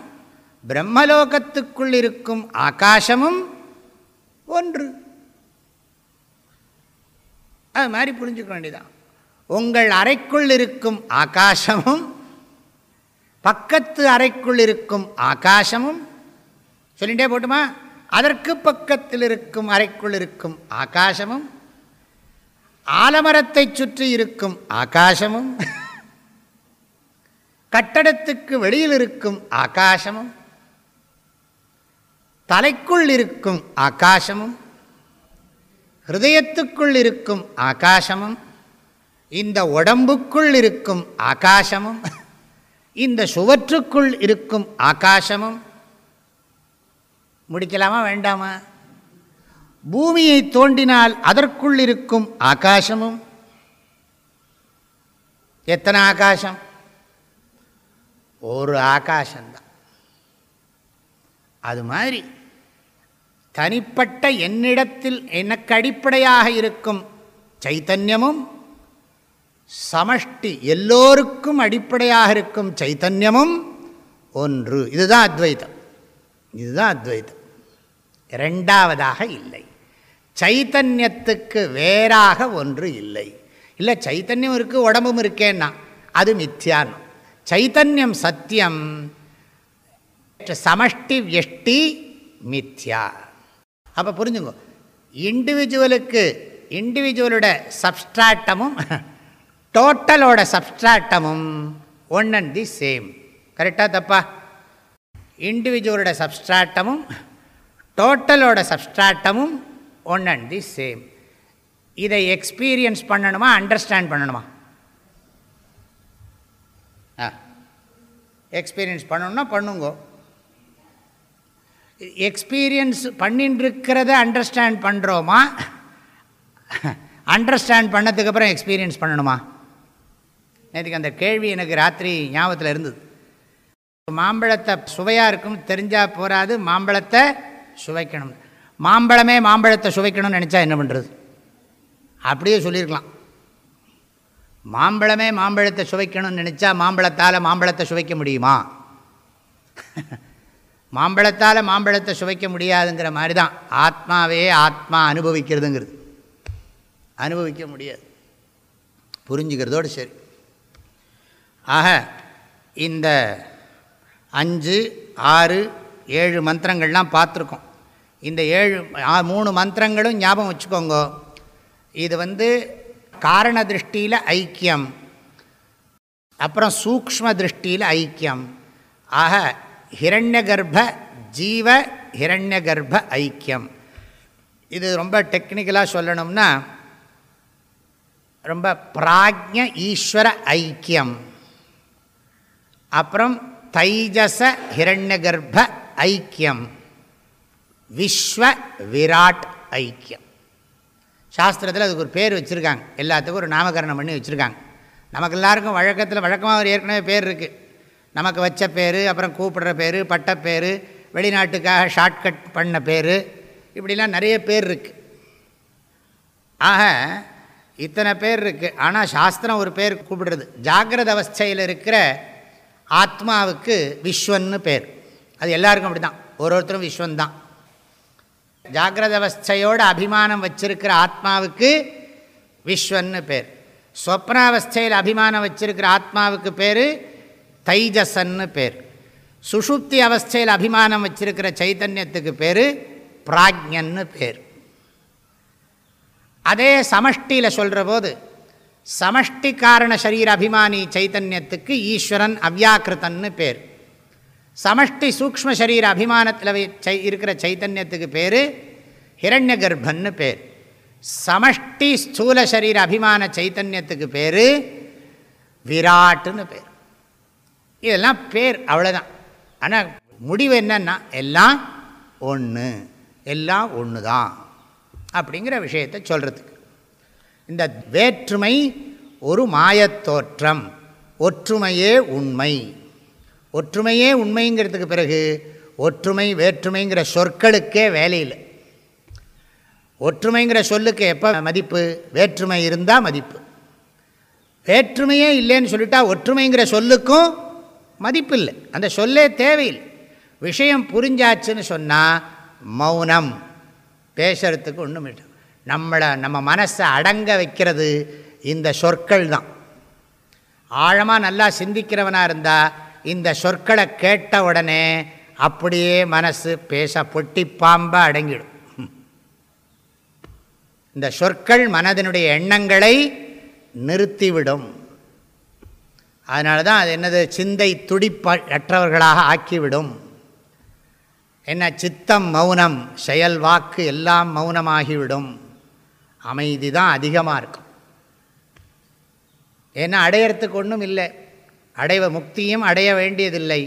S1: பிரம்மலோகத்துக்குள் இருக்கும் ஆகாசமும் ஒன்று. அது மாதிரி புரிஞ்சுக்க வேண்டியதான் உங்கள் அறைக்குள் இருக்கும் ஆகாசமும் பக்கத்து அறைக்குள் இருக்கும் ஆகாசமும் சொல்லிகிட்டே போட்டுமா? அதற்கு பக்கத்தில் இருக்கும் அறைக்குள் இருக்கும் ஆகாசமும் ஆலமரத்தை சுற்றி இருக்கும் ஆகாசமும் கட்டடத்துக்கு வெளியில் இருக்கும் ஆகாசமும் தலைக்குள் இருக்கும் ஆகாசமும் ஹிருதயத்துக்குள் இருக்கும் ஆகாசமும் இந்த உடம்புக்குள் இருக்கும் ஆகாசமும் இந்த சுவற்றுக்குள் இருக்கும் ஆகாசமும் முடிக்கலாமா வேண்டாமா? பூமியை தோண்டினால் அதற்குள் இருக்கும் ஆகாசமும் எத்தனை ஆகாசம்? ஒரு ஆகாசந்தான் அது மாதிரி தனிப்பட்ட என்னிடத்தில் எனக்கு அடிப்படையாக இருக்கும் சைத்தன்யமும் சமஷ்டி எல்லோருக்கும் அடிப்படையாக இருக்கும் சைத்தன்யமும் ஒன்று. இதுதான் அத்வைதம். இதுதான் அத்வைத்தம் ரெண்டாவதாக இல்லை. சைத்தன்யத்துக்கு வேறாக ஒன்று இல்லை. இல்லை சைத்தன்யம் இருக்குது உடம்பும் இருக்கேன்னா அது மித்யான் சைத்தன்யம் சத்தியம் சமஷ்டி வியஷ்டி மித்யா. அப்போ புரிஞ்சுங்க இண்டிவிஜுவலுக்கு இண்டிவிஜுவலோட சப்ஸ்ட்ராட்டமும் டோட்டலோட சப்ஸ்ட்ராட்டமும் ஒன் அண்ட் தி சேம் கரெக்டாக தப்பா? இண்டிவிஜுவலோட சப்ஸ்ட்ராட்டமும் டோட்டலோட சப்ஸ்ட்ராட்டமும் ஒன் அண்ட் தி சேம் இதை எக்ஸ்பீரியன்ஸ் பண்ணணுமா அண்டர்ஸ்டாண்ட் பண்ணணுமா? ஆ. எக்ஸ்பீரியன்ஸ் பண்ணணும்னா பண்ணுங்கோ. எக்ஸ்பீரியன்ஸ் பண்ணின்றிருக்கிறத அண்டர்ஸ்டாண்ட் பண்ணுறோமா அண்டர்ஸ்டாண்ட் பண்ணதுக்கப்புறம் எக்ஸ்பீரியன்ஸ் பண்ணணுமா? நேற்றுக்கு அந்த கேள்வி எனக்கு ராத்திரி ஞாபகத்தில் இருந்தது. மாம்பழத்தை சுவையாக இருக்கும் தெரிஞ்சால் போகாது மாம்பழத்தை சுவைக்கணும். மாம்பழமே மாம்பழத்தை சுவைக்கணும்னு நினச்சா என்ன பண்ணுறது அப்படியே சொல்லியிருக்கலாம். மாம்பழமே மாம்பழத்தை சுவைக்கணும்னு நினச்சா மாம்பழத்தால் மாம்பழத்தை சுவைக்க முடியுமா? மாம்பழத்தால் மாம்பழத்தை சுவைக்க முடியாதுங்கிற மாதிரி தான் ஆத்மாவே ஆத்மா அனுபவிக்கிறதுங்கிறது. அனுபவிக்க முடியாது. புரிஞ்சுக்கிறதோடு சரி. ஆக இந்த அஞ்சு ஆறு ஏழு மந்திரங்கள்லாம் பார்த்துருக்கோம். இந்த ஏழு மூணு மந்திரங்களும் ஞாபகம் வச்சுக்கோங்க. இது வந்து காரண திருஷ்டியில் ஐக்கியம். அப்புறம் சூக்ம திருஷ்டியில் ஐக்கியம். ஆக ஹிரண்ய கர்ப்ப ஜீவ ஹிரண்ய கர்ப்ப ஐக்கியம். இது ரொம்ப டெக்னிக்கலாக சொல்லணும்னா ரொம்ப பிராஜ்ய ஈஸ்வர ஐக்கியம். அப்புறம் தைஜச ஹிரண்ய கர்ப்ப ஐக்கியம். விஸ்வ விராட் ஐக்கியம். சாஸ்திரத்தில் அதுக்கு ஒரு பேர் வச்சுருக்காங்க. எல்லாத்துக்கும் ஒரு நாமகரணம் பண்ணி வச்சுருக்காங்க. நமக்கு எல்லாருக்கும் வழக்கத்தில் வழக்கமாக ஒரு ஏற்கனவே பேர் இருக்குது நமக்கு வச்ச பேர் அப்புறம் கூப்பிடுற பேர் பட்ட பேர் வெளிநாட்டுக்காக ஷார்ட்கட் பண்ண பேர் இப்படிலாம் நிறைய பேர் இருக்குது ஆக இத்தனை பேர் இருக்குது ஆனால் சாஸ்திரம் ஒரு பேர் கூப்பிடுறது. ஜாகிரத அவஸ்தையில் இருக்கிற ஆத்மாவுக்கு விஸ்வன்னு பேர். அது எல்லாருக்கும் அப்படி தான் ஒரு ஒருத்தரும் விஸ்வந்தான் ஜாகிரத அவஸ்தையோடு அபிமானம் வச்சிருக்கிற ஆத்மாவுக்கு விஸ்வன்னு பேர். ஸ்வப்னாவஸ்தையில் அபிமானம் வச்சிருக்கிற ஆத்மாவுக்கு பேர் தைஜசன்னு பேர். சுஷுப்தி அவஸ்தையில் அபிமானம் வச்சிருக்கிற சைத்தன்யத்துக்கு பேர் பிராஜ்யன்னு பேர். அதே சமஷ்டியில் சொல்கிற போது சமஷ்டி காரண சரீர அபிமானி சைத்தன்யத்துக்கு ஈஸ்வரன் அவ்யாக்கிருத்தன்னு பேர். சமஷ்டி சூக்ம சரீர அபிமானத்தில் சை இருக்கிற சைத்தன்யத்துக்கு பேர் ஹிரண்ய கர்ப்பன்னு பேர். சமஷ்டி ஸ்தூல சரீர அபிமான சைத்தன்யத்துக்கு பேர் விராட்டுன்னு பேர். இதெல்லாம் பேர் அவ்வளோதான் ஆனால் முடிவு என்னன்னா எல்லாம் ஒன்று எல்லாம் ஒன்று தான் அப்படிங்கிற விஷயத்தை சொல்கிறதுக்கு இந்த வேற்றுமை ஒரு மாயத்தோற்றம் ஒற்றுமையே உண்மை. ஒற்றுமையே உண்மைங்கிறதுக்கு பிறகு ஒற்றுமை வேற்றுமைங்கிற சொற்களுக்கே வேலையில் ஒற்றுமைங்கிற சொல்லுக்கு எப்போ மதிப்பு? வேற்றுமை இருந்தால் மதிப்பு. வேற்றுமையே இல்லைன்னு சொல்லிட்டா ஒற்றுமைங்கிற சொல்லுக்கும் மதிப்பு இல்லை. அந்த சொல்லே தேவையில்லை. விஷயம் புரிஞ்சாச்சுன்னு சொன்னால் மௌனம். பேசுறதுக்கு ஒன்றும் இல்லை நம்மளை நம்ம மனசை அடங்க வைக்கிறது இந்த சொற்கள் தான். ஆழமாக நல்லா சிந்திக்கிறவனாக இருந்தால் இந்த சொற்களை கேட்ட உடனே அப்படியே மனசு பேச பொட்டி பாம்பாக அடங்கிடும். இந்த சொற்கள் மனதினுடைய எண்ணங்களை நிறுத்திவிடும். அதனால தான் அது என்னது? சிந்தை துடிப்பற்றவர்களாக ஆக்கிவிடும். என்ன? சித்தம் மௌனம் செயல் வாக்கு எல்லாம் மௌனமாகிவிடும். அமைதி தான் அதிகமாக இருக்கும். ஏன்னா அடையறதுக்கு ஒன்றும் இல்லை. அடைவ முக்தியும் அடைய வேண்டியதில்லை.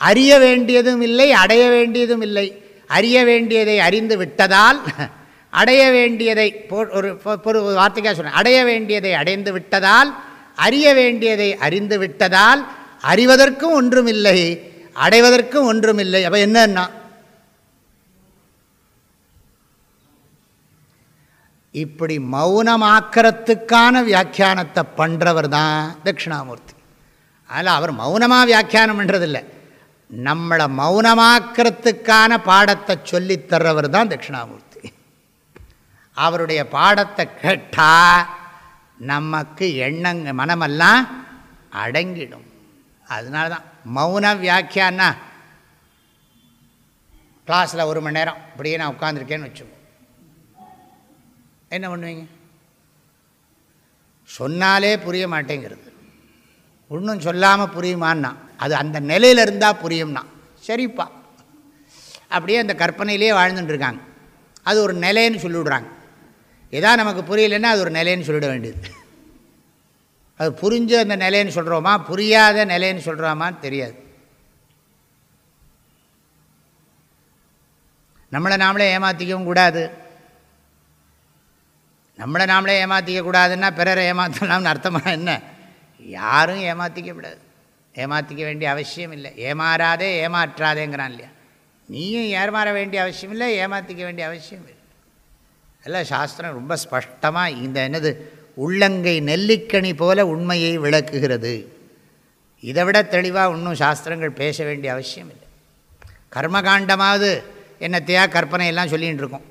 S1: அறிய வேண்டியதும் இல்லை அடைய வேண்டியதும் இல்லை. அறிய வேண்டியதை அறிந்து விட்டதால் அடைய வேண்டியதை ஒரு ஒரு வார்த்தைக்காக சொன்னேன் அடைய வேண்டியதை அடைந்து விட்டதால் அறிய வேண்டியதை அறிந்து விட்டதால் அறிவதற்கும் ஒன்றுமில்லை அடைவதற்கும் ஒன்றுமில்லை. அப்போ என்னன்னா இப்படி மௌனமாக்கிறதுக்கான வியாக்கியானத்தை பண்ணுறவர் தான் தட்சிணாமூர்த்தி. அதில் அவர் மௌனமாக வியாக்கியானம் பண்ணுறதில்லை நம்மளை மௌனமாக்கிறதுக்கான பாடத்தை சொல்லித்தர்றவர் தான் தட்சிணாமூர்த்தி. அவருடைய பாடத்தை கேட்டால் நமக்கு எண்ணங்க மனமெல்லாம் அடங்கிடும். அதனால தான் மௌன வியாக்கியான்னா கிளாஸில் ஒரு மணி நேரம் இப்படியே நான் உட்காந்துருக்கேன்னு வச்சுக்கோங்க என்ன பண்ணுவீங்க? சொன்னாலே புரிய மாட்டேங்கிறது ஒன்றும் சொல்லாமல் புரியுமான்னா அது அந்த நிலையில் இருந்தால் புரியும்னா சரிப்பா. அப்படியே அந்த கற்பனையிலே வாழ்ந்துட்டுருக்காங்க. அது ஒரு நிலைன்னு சொல்லிவிடுறாங்க. எதா நமக்கு புரியலன்னா அது ஒரு நிலைன்னு சொல்லிட வேண்டியது. அது புரிஞ்ச அந்த நிலைன்னு சொல்கிறோமா புரியாத நிலைன்னு சொல்கிறோமான்னு தெரியாது. நம்மளை நாமளே ஏமாற்றிக்கவும் கூடாது. நம்மளை நாமளே ஏமாற்றிக்க கூடாதுன்னா பிறரை ஏமாற்றலாம்னு அர்த்தமாக என்ன? யாரும் ஏமாற்றிக்க கூடாது ஏமாற்றிக்க வேண்டிய அவசியம் இல்லை. ஏமாறாதே ஏமாற்றாதேங்கிறான் இல்லையா? நீயும் ஏமாற வேண்டிய அவசியம் இல்லை ஏமாற்றிக்க வேண்டிய அவசியம் இல்லை. எல்லாம் சாஸ்திரம் ரொம்ப ஸ்பஷ்டமாக இந்த என்னது? உள்ளங்கை நெல்லிக்கணி போல உண்மையை விளக்குகிறது. இதை விட தெளிவாக இன்னும் சாஸ்திரங்கள் பேச வேண்டிய அவசியம் இல்லை. கர்மகாண்டமாவது என்னத்தையா கற்பனை எல்லாம் சொல்லிகிட்டு இருக்கோம்.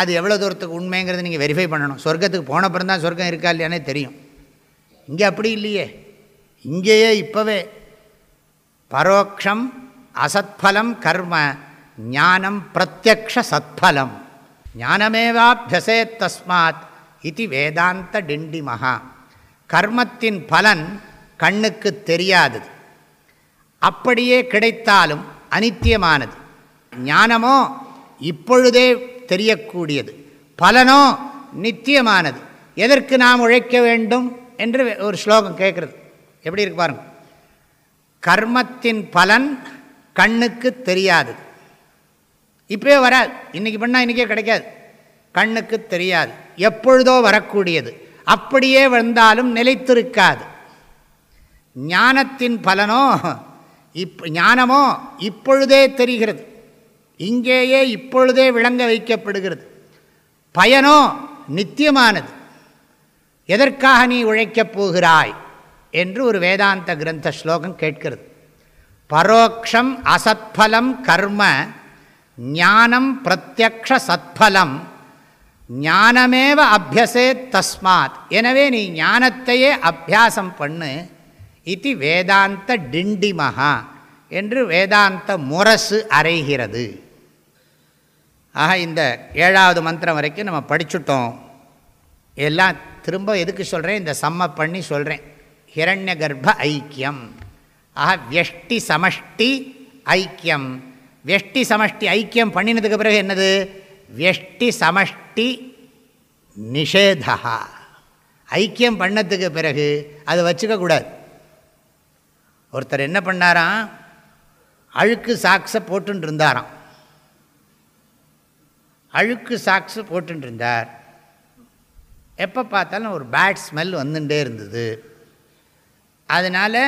S1: அது எவ்வளோ தூரத்துக்கு உண்மைங்கிறது நீங்கள் வெரிஃபை பண்ணணும். சொர்க்கத்துக்கு போன தான் சொர்க்கம் இருக்கா இல்லையானே தெரியும். இங்கே அப்படி இல்லையே. இங்கேயே இப்போவே பரோக்ஷம் அசத்ஃபலம் கர்ம ஞானம் பிரத்யக்ஷ சத்ஃபலம். ஞானமேவாபியசே தஸ்மாத் இது வேதாந்த டிண்டிமகா கர்மத்தின் பலன் கண்ணுக்கு தெரியாதது. அப்படியே கிடைத்தாலும் அனித்தியமானது. ஞானமோ இப்பொழுதே தெரியக்கூடியது. பலனோ நித்தியமானது. எதற்கு நாம் உழைக்க வேண்டும் என்று ஒரு ஸ்லோகம் கேட்குறது. எப்படி இருக்கு பாருங்க. கர்மத்தின் பலன் கண்ணுக்கு தெரியாது இப்போயே வராது. இன்றைக்கி பண்ணால் இன்றைக்கே கிடைக்காது. கண்ணுக்கு தெரியாது. எப்பொழுதோ வரக்கூடியது. அப்படியே வந்தாலும் நிலைத்திருக்காது. ஞானத்தின் பலனோ இப் ஞானமோ இப்பொழுதே தெரிகிறது. இங்கேயே இப்பொழுதே விளங்க வைக்கப்படுகிறது. பயனோ நித்தியமானது. எதற்காக நீ உழைக்கப் போகிறாய்? என்று ஒரு வேதாந்த கிரந்த ஸ்லோகம் கேட்கிறது. பரோக்ஷம் அசத்ஃபலம் கர்ம ஞானம் பிரத்யக்ஷ சத்ஃபலம் ஞானமேவ அபியசே தஸ்மாத். எனவே நீ ஞானத்தையே அபியாசம் பண்ணு. இது வேதாந்த டிண்டிமகா என்று வேதாந்த முரசு அறைகிறது. ஆக இந்த ஏழாவது மந்திரம் வரைக்கும் நம்ம படிச்சுட்டோம். எல்லாம் திரும்ப எதுக்கு சொல்கிறேன் இந்த சம்ம பண்ணி சொல்கிறேன் ஹிரண்ய கர்ப்ப ஐக்கியம். ஆக வியஷ்டி சமஷ்டி ஐக்கியம். வியஷ்டி சமஷ்டி ஐக்கியம் பண்ணினதுக்கு பிறகு என்னது? வியஷ்டி சமஷ்டி நிஷேதா ஐக்கியம் பண்ணதுக்கு பிறகு அதை வச்சுக்கக்கூடாது ஒருத்தர் என்ன பண்ணாராம்? அழுக்கு சாக்ஸை போட்டுன்னு இருந்தாராம். அழுக்கு சாக்ஸு போட்டுருந்தார் எப்போ பார்த்தாலும் ஒரு பேட் ஸ்மெல் வந்துட்டே இருந்தது. அதனால்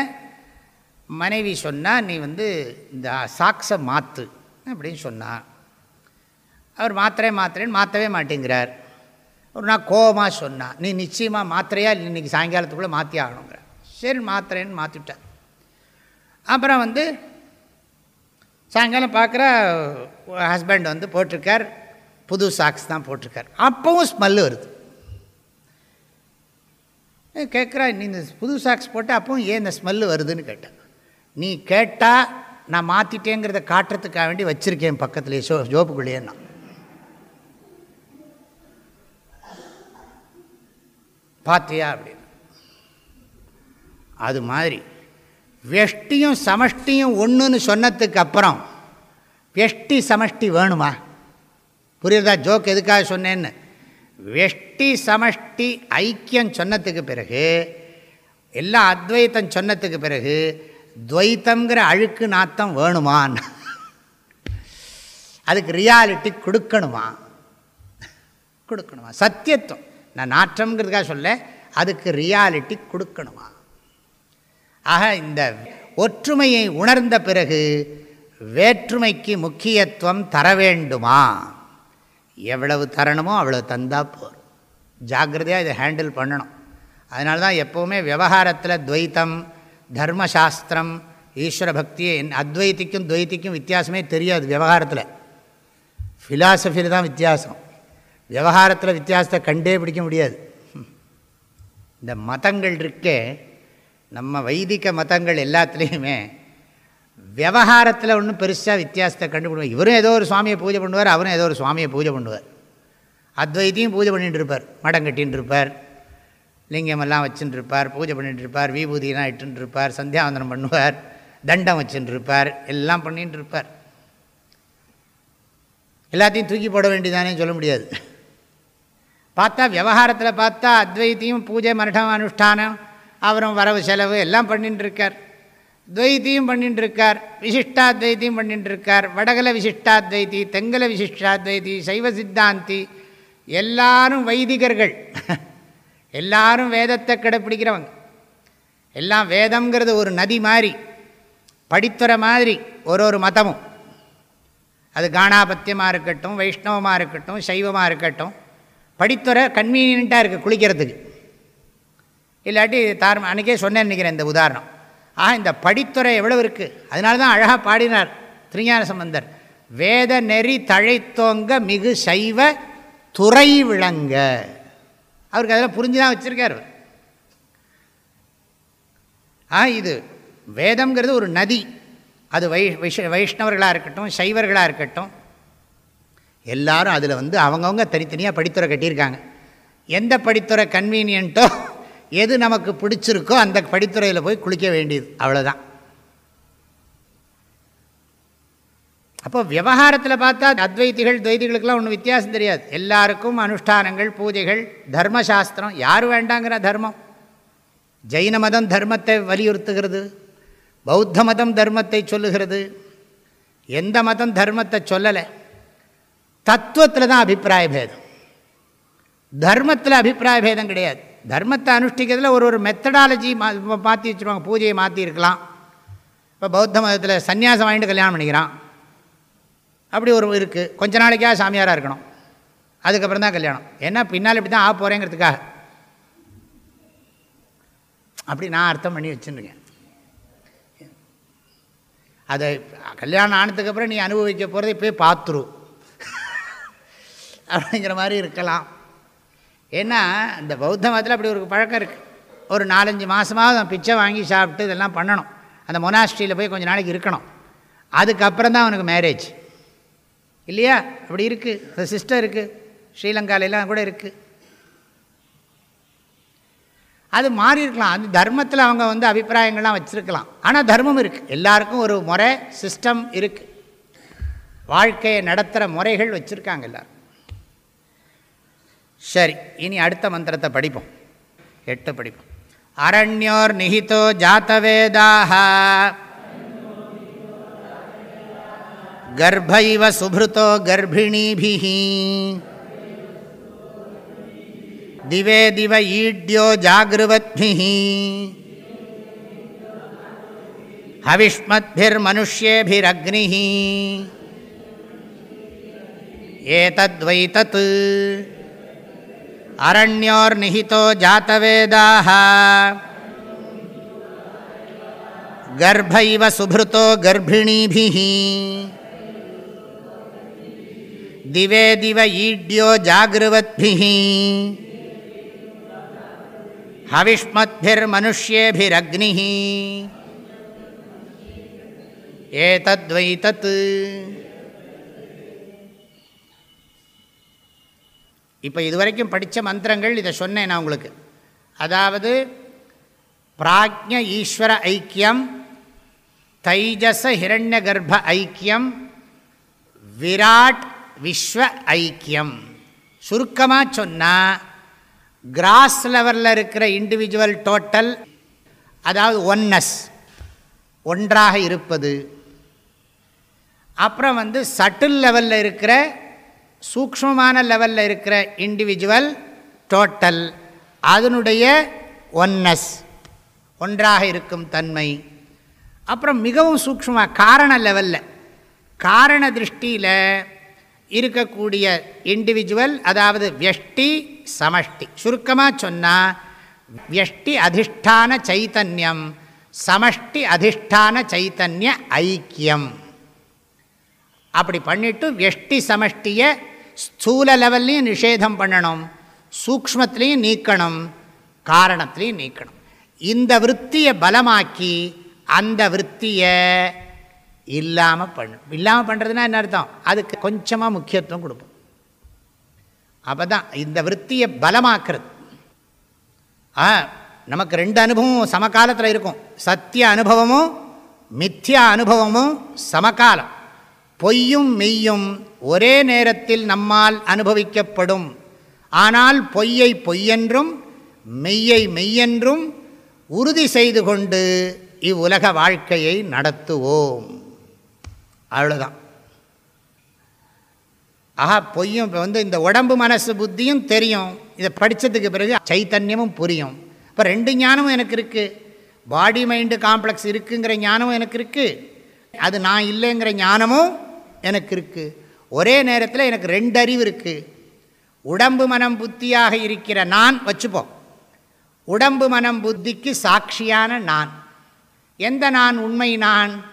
S1: மனைவி சொன்னால் நீ வந்து இந்த சாக்ஸை மாற்று அப்படின்னு சொன்னான் அவர் மாத்திரை மாத்திரேன்னு மாற்றவே மாட்டேங்கிறார். ஒரு நான் கோபமாக சொன்னான் நீ நிச்சயமாக மாத்திரையா இல்லை இன்றைக்கி சாயங்காலத்துக்குள்ளே மாற்றி ஆகணுங்கிற. சரி மாத்திரேன்னு மாற்றிவிட்டார் அப்புறம் வந்து சாயங்காலம் பார்க்குற ஹஸ்பண்ட் வந்து போட்டிருக்கார். புது சாக்ஸ் தான் போட்டிருக்கார். அப்போவும் ஸ்மெல்லு வருது. கேட்குறா நீ இந்த புது சாக்ஸ் போட்டு அப்பவும் ஏன் இந்த ஸ்மெல்லு வருதுன்னு கேட்டேன் நீ கேட்டால் நான் மாற்றிட்டேங்கிறத காட்டுறதுக்காக வேண்டி வச்சுருக்கேன் பக்கத்துலேயே ஜோ ஜோப்புக்குள்ளேயே நான். பார்த்தியா அப்படின்னு. அது மாதிரி வெஷ்டியும் சமஷ்டியும் ஒன்றுன்னு சொன்னதுக்கு அப்புறம் வெஷ்டி சமஷ்டி வேணுமா? புரியுறதா ஜோக் எதுக்காக சொன்னேன்னு? வெஷ்டி சமஷ்டி ஐக்கியம் சொன்னதுக்கு பிறகு எல்லாம் அத்வைத்தம் சொன்னதுக்கு பிறகு துவைத்தங்கிற அழுக்கு நாத்தம் வேணுமான். அதுக்கு ரியாலிட்டி கொடுக்கணுமா? கொடுக்கணுமா? சத்தியத்துவம். நான் நாற்றம்ங்கிறதுக்காக சொல்ல அதுக்கு ரியாலிட்டி கொடுக்கணுமா? ஆக இந்த ஒற்றுமையை உணர்ந்த பிறகு வேற்றுமைக்கு முக்கியத்துவம் தர வேண்டுமா? எவ்வளவு தரணுமோ அவ்வளவு தந்தால் போகும் ஜாக்கிரதையாக இதை ஹேண்டில் பண்ணணும். அதனால தான் எப்போவுமே விவகாரத்தில் துவைத்தம் தர்மசாஸ்திரம் ஈஸ்வர பக்தியை அத்வைத்திக்கும் துவைத்திக்கும் வித்தியாசமே தெரியாது விவகாரத்தில். ஃபிலாசபியில் தான் வித்தியாசம். விவகாரத்தில் வித்தியாசத்தை கண்டே பிடிக்க முடியாது. இந்த மதங்கள் இருக்கே நம்ம வைதிக மதங்கள் எல்லாத்துலேயுமே விவகாரத்தில் ஒன்றும் பெருசாக வித்தியாசத்தை கண்டுபிடிவார் இவரும் ஏதோ ஒரு சுவாமியை பூஜை பண்ணுவார் அவரும் ஏதோ ஒரு சுவாமியை பூஜை பண்ணுவார். அத்வைத்தையும் பூஜை பண்ணிகிட்டு இருப்பார். மடம் கட்டின்னு இருப்பார். லிங்கமெல்லாம் வச்சுட்டு இருப்பார். பூஜை பண்ணிகிட்டு இருப்பார். விபூதியெல்லாம் இட்டுன்னு இருப்பார். சந்தியாவந்தனம் பண்ணுவார். தண்டம் வச்சுட்டு இருப்பார். எல்லாம் பண்ணிகிட்டு இருப்பார். எல்லாத்தையும் தூக்கி போட வேண்டியதானே சொல்ல முடியாது. பார்த்தா விவகாரத்தில் பார்த்தா அத்வைத்தியும் பூஜை மரடம் அனுஷ்டானம் அவரும் வரவு செலவு எல்லாம் பண்ணிட்டு இருக்கார். துவைத்தியும் பண்ணிட்டுருக்கார் விசிஷ்டாத்வைத்தியும் பண்ணிட்டுருக்கார் வடகல விசிஷ்டாத்வைத்தி தெங்கல விசிஷ்டாத்வைத்தி சைவ சித்தாந்தி எல்லாரும் வைதிகர்கள். எல்லாரும் வேதத்தை கடைப்பிடிக்கிறவங்க. எல்லாம் வேதம்ங்கிறது ஒரு நதி மாதிரி படித்துற மாதிரி ஒரு ஒரு மதமும். அது காணாபத்தியமாக இருக்கட்டும் வைஷ்ணவமாக இருக்கட்டும் சைவமாக இருக்கட்டும். படித்துறை கன்வீனியண்ட்டாக இருக்குது குளிக்கிறதுக்கு. இல்லாட்டி தார் அன்றைக்கே சொன்னேன் நினைக்கிறேன் இந்த உதாரணம். ஆக இந்த படித்துறை எவ்வளோ இருக்குது அதனால தான் அழகாக பாடினார் திருஞான சம்பந்தர். வேத நெறி தழைத்தோங்க மிகு சைவ துறை விளங்க. அவருக்கு அதெல்லாம் புரிஞ்சு தான் வச்சுருக்கார் ஆ இது வேதம்ங்கிறது ஒரு நதி. அது வை வைஷ வைஷ்ணவர்களாக இருக்கட்டும் சைவர்களாக இருக்கட்டும். எல்லாரும் அதில் வந்து அவங்கவுங்க தனித்தனியாக படித்துறை கட்டியிருக்காங்க. எந்த படித்துறை கன்வீனியன்ட்டோ எது நமக்கு பிடிச்சிருக்கோ அந்த படித்துறையில் போய் குளிக்க வேண்டியது. அவ்வளோதான் அப்போ விவகாரத்தில் பார்த்தா அத்வைத்திகள் துவைதிகளுக்கெல்லாம் ஒன்றும் வித்தியாசம் தெரியாது. எல்லாருக்கும் அனுஷ்டானங்கள் பூஜைகள் தர்மசாஸ்திரம். யார் வேண்டாங்கிற தர்மம்? ஜெயின மதம் தர்மத்தை வலியுறுத்துகிறது. பௌத்த மதம் தர்மத்தை சொல்லுகிறது. எந்த மதம் தர்மத்தை சொல்லலை? தத்துவத்தில் தான் அபிப்பிராய பேதம். தர்மத்தில் அபிப்பிராய பேதம் கிடையாது. தர்மத்தை அனுஷ்டிக்கிறதுல ஒரு ஒரு மெத்தடாலஜி மா மாற்றி வச்சுருவாங்க பூஜையை மாற்றிருக்கலாம் இப்போ பௌத்த மதத்தில் சன்னியாசம் வாங்கிட்டு கல்யாணம் பண்ணிக்கிறான். அப்படி ஒரு இருக்குது கொஞ்ச நாளைக்காக சாமியாராக இருக்கணும். அதுக்கப்புறம் தான் கல்யாணம். ஏன்னா பின்னால் இப்படி தான் ஆக போகிறேங்கிறதுக்காக அப்படி நான் அர்த்தம் பண்ணி வச்சுருக்கேன். அதை கல்யாணம் ஆனதுக்கப்புறம் நீ அனுபவிக்க போகிறத இப்போயே பார்த்துரு. அப்படிங்கிற மாதிரி இருக்கலாம். ஏன்னா இந்த பௌத்த மதத்தில் அப்படி ஒரு பழக்கம் இருக்குது ஒரு நாலஞ்சு மாதமாக பிச்சை வாங்கி சாப்பிட்டு இதெல்லாம் பண்ணணும். அந்த மொனாஸ்ட்ரியில் போய் கொஞ்சம் நாளைக்கு இருக்கணும். அதுக்கப்புறம் தான் அவனுக்கு மேரேஜ் இல்லையா? அப்படி இருக்குது அந்த சிஸ்டர் இருக்குது ஸ்ரீலங்காலெல்லாம் கூட இருக்குது அது மாறி இருக்கலாம். அது தர்மத்தில் அவங்க வந்து அபிப்பிராயங்கள்லாம் வச்சுருக்கலாம். ஆனால் தர்மம் இருக்குது எல்லாருக்கும் ஒரு முறை சிஸ்டம் இருக்குது வாழ்க்கையை நடத்துகிற முறைகள் வச்சுருக்காங்க எல்லோரும். சரி இனி அடுத்த மந்திரத்தை படிப்போம். எட்டு படிப்போம். அரண்யோர் நிகிதோ ஜாத்தவேதாக கர்ப்பைவ சுபிருத்தோ கர்ப்பிணீபிஹி. திவே திவ ஈட்யோ ஜாகிருவத்மிஹி ஹவிஷ்மத்பிர்மனுஷ்யேபிரக்னிஹி. ஏதத்வை தத்து अरण्योर्निहितो जातवेदाः। गर्भ इव सुभृतो गर्भिणीभिः। दिवे दिव ईड्यो जागृवद्भिः। हविष्मद्भिर्मनुष्येभिरग्निः। एतद्वै तत्। இப்போ இதுவரைக்கும் படித்த மந்திரங்கள் இதை சொன்னேன் நான் உங்களுக்கு. அதாவது பிராஜ்ய ஈஸ்வர ஐக்கியம் தைஜச ஹிரண்ய கர்ப்ப ஐக்கியம் விராட் விஸ்வ ஐக்கியம். சுருக்கமாக சொன்னால் கிராஸ் லெவலில் இருக்கிற இண்டிவிஜுவல் டோட்டல் அதாவது ஒன்னஸ் ஒன்றாக இருப்பது. அப்புறம் வந்து சட்டில் லெவலில் இருக்கிற சூக்மமான லெவலில் இருக்கிற இண்டிவிஜுவல் டோட்டல் அதனுடைய ஒன்னஸ் ஒன்றாக இருக்கும் தன்மை. அப்புறம் மிகவும் சூக்மமாக காரண லெவலில் காரண திருஷ்டியில் இருக்கக்கூடிய இண்டிவிஜுவல் அதாவது வியஷ்டி சமஷ்டி. சுருக்கமாக சொன்னால் வியஷ்டி அதிஷ்டான சைத்தன்யம் சமஷ்டி அதிஷ்டான சைத்தன்ய ஐக்கியம். அப்படி பண்ணிவிட்டு வெஷ்டி சமஷ்டியை ஸ்தூல லெவல்லையும் நிஷேதம் பண்ணணும் சூக்மத்திலையும் நீக்கணும் காரணத்திலையும் நீக்கணும். இந்த விற்த்தியை பலமாக்கி அந்த விற்த்தியை இல்லாமல் பண்ணும் இல்லாமல் பண்ணுறதுனா என்ன அர்த்தம்? அதுக்கு கொஞ்சமாக முக்கியத்துவம் கொடுப்போம். அப்போ தான் இந்த விற்த்தியை பலமாக்குறது. ஆ நமக்கு ரெண்டு அனுபவமும் சமகாலத்தில் இருக்கும். சத்திய அனுபவமும் மித்யா அனுபவமும் சமகாலம். பொய்யும் மெய்யும் ஒரே நேரத்தில் நம்மால் அனுபவிக்கப்படும். ஆனால் பொய்யை பொய்யென்றும் மெய்யை மெய்யென்றும் உறுதி செய்து கொண்டு இவ்வுலக வாழ்க்கையை நடத்துவோம். அவ்வளோதான் ஆஹா பொய்யும் இப்போ வந்து இந்த உடம்பு மனசு புத்தியும் தெரியும். இதை படித்ததுக்கு பிறகு சைத்தன்யமும் புரியும். இப்போ ரெண்டு ஞானமும் எனக்கு இருக்குது பாடி மைண்டு காம்ப்ளெக்ஸ் இருக்குங்கிற ஞானமும் எனக்கு இருக்குது அது நான் இல்லைங்கிற ஞானமும் எனக்கு இருக்குது ஒரே நேரத்தில் எனக்கு ரெண்டு அறிவு இருக்குது உடம்பு மனம் புத்தியாக இருக்கிற நான் வச்சுப்போம் உடம்பு மனம் புத்திக்கு சாட்சியான நான். எந்த நான் உண்மை நான்?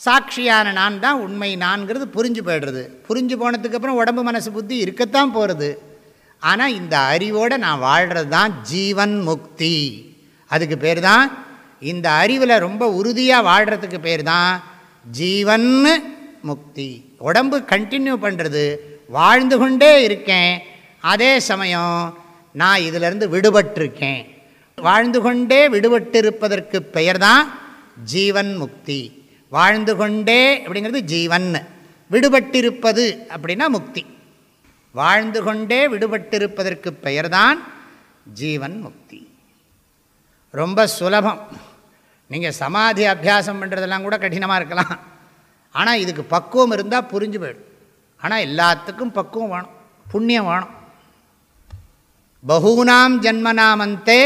S1: சாட்சியான நான் தான் உண்மை நான்கிறது புரிஞ்சு போய்டுறது. புரிஞ்சு போனதுக்கப்புறம் உடம்பு மனசு புத்தி இருக்கத்தான் போகிறது ஆனால் இந்த அறிவோடு நான் வாழ்கிறது தான் ஜீவன் முக்தி. அதுக்கு பேர் தான் இந்த அறிவில் ரொம்ப உறுதியாக வாழ்கிறதுக்கு பேர் தான் ஜீவன் முக்தி. உடம்பு கண்டினியூ பண்ணுறது வாழ்ந்து கொண்டே இருக்கேன். அதே சமயம் நான் இதிலிருந்து விடுபட்டிருக்கேன். வாழ்ந்து கொண்டே விடுபட்டிருப்பதற்கு பெயர் தான் ஜீவன் முக்தி. வாழ்ந்து கொண்டே அப்படிங்கிறது ஜீவன். விடுபட்டிருப்பது அப்படின்னா முக்தி. வாழ்ந்து கொண்டே விடுபட்டிருப்பதற்கு பெயர்தான் ஜீவன் முக்தி. ரொம்ப சுலபம். நீங்கள் சமாதி அபியாசம் பண்ணுறதெல்லாம் கூட கடினமாக இருக்கலாம். ஆனால் இதுக்கு பக்குவம் இருந்தால் புரிஞ்சு போயிடும். ஆனால் எல்லாத்துக்கும் பக்குவம் வேணும் புண்ணியம் வேணும். பகூனாம் ஜன்மனாமந்தே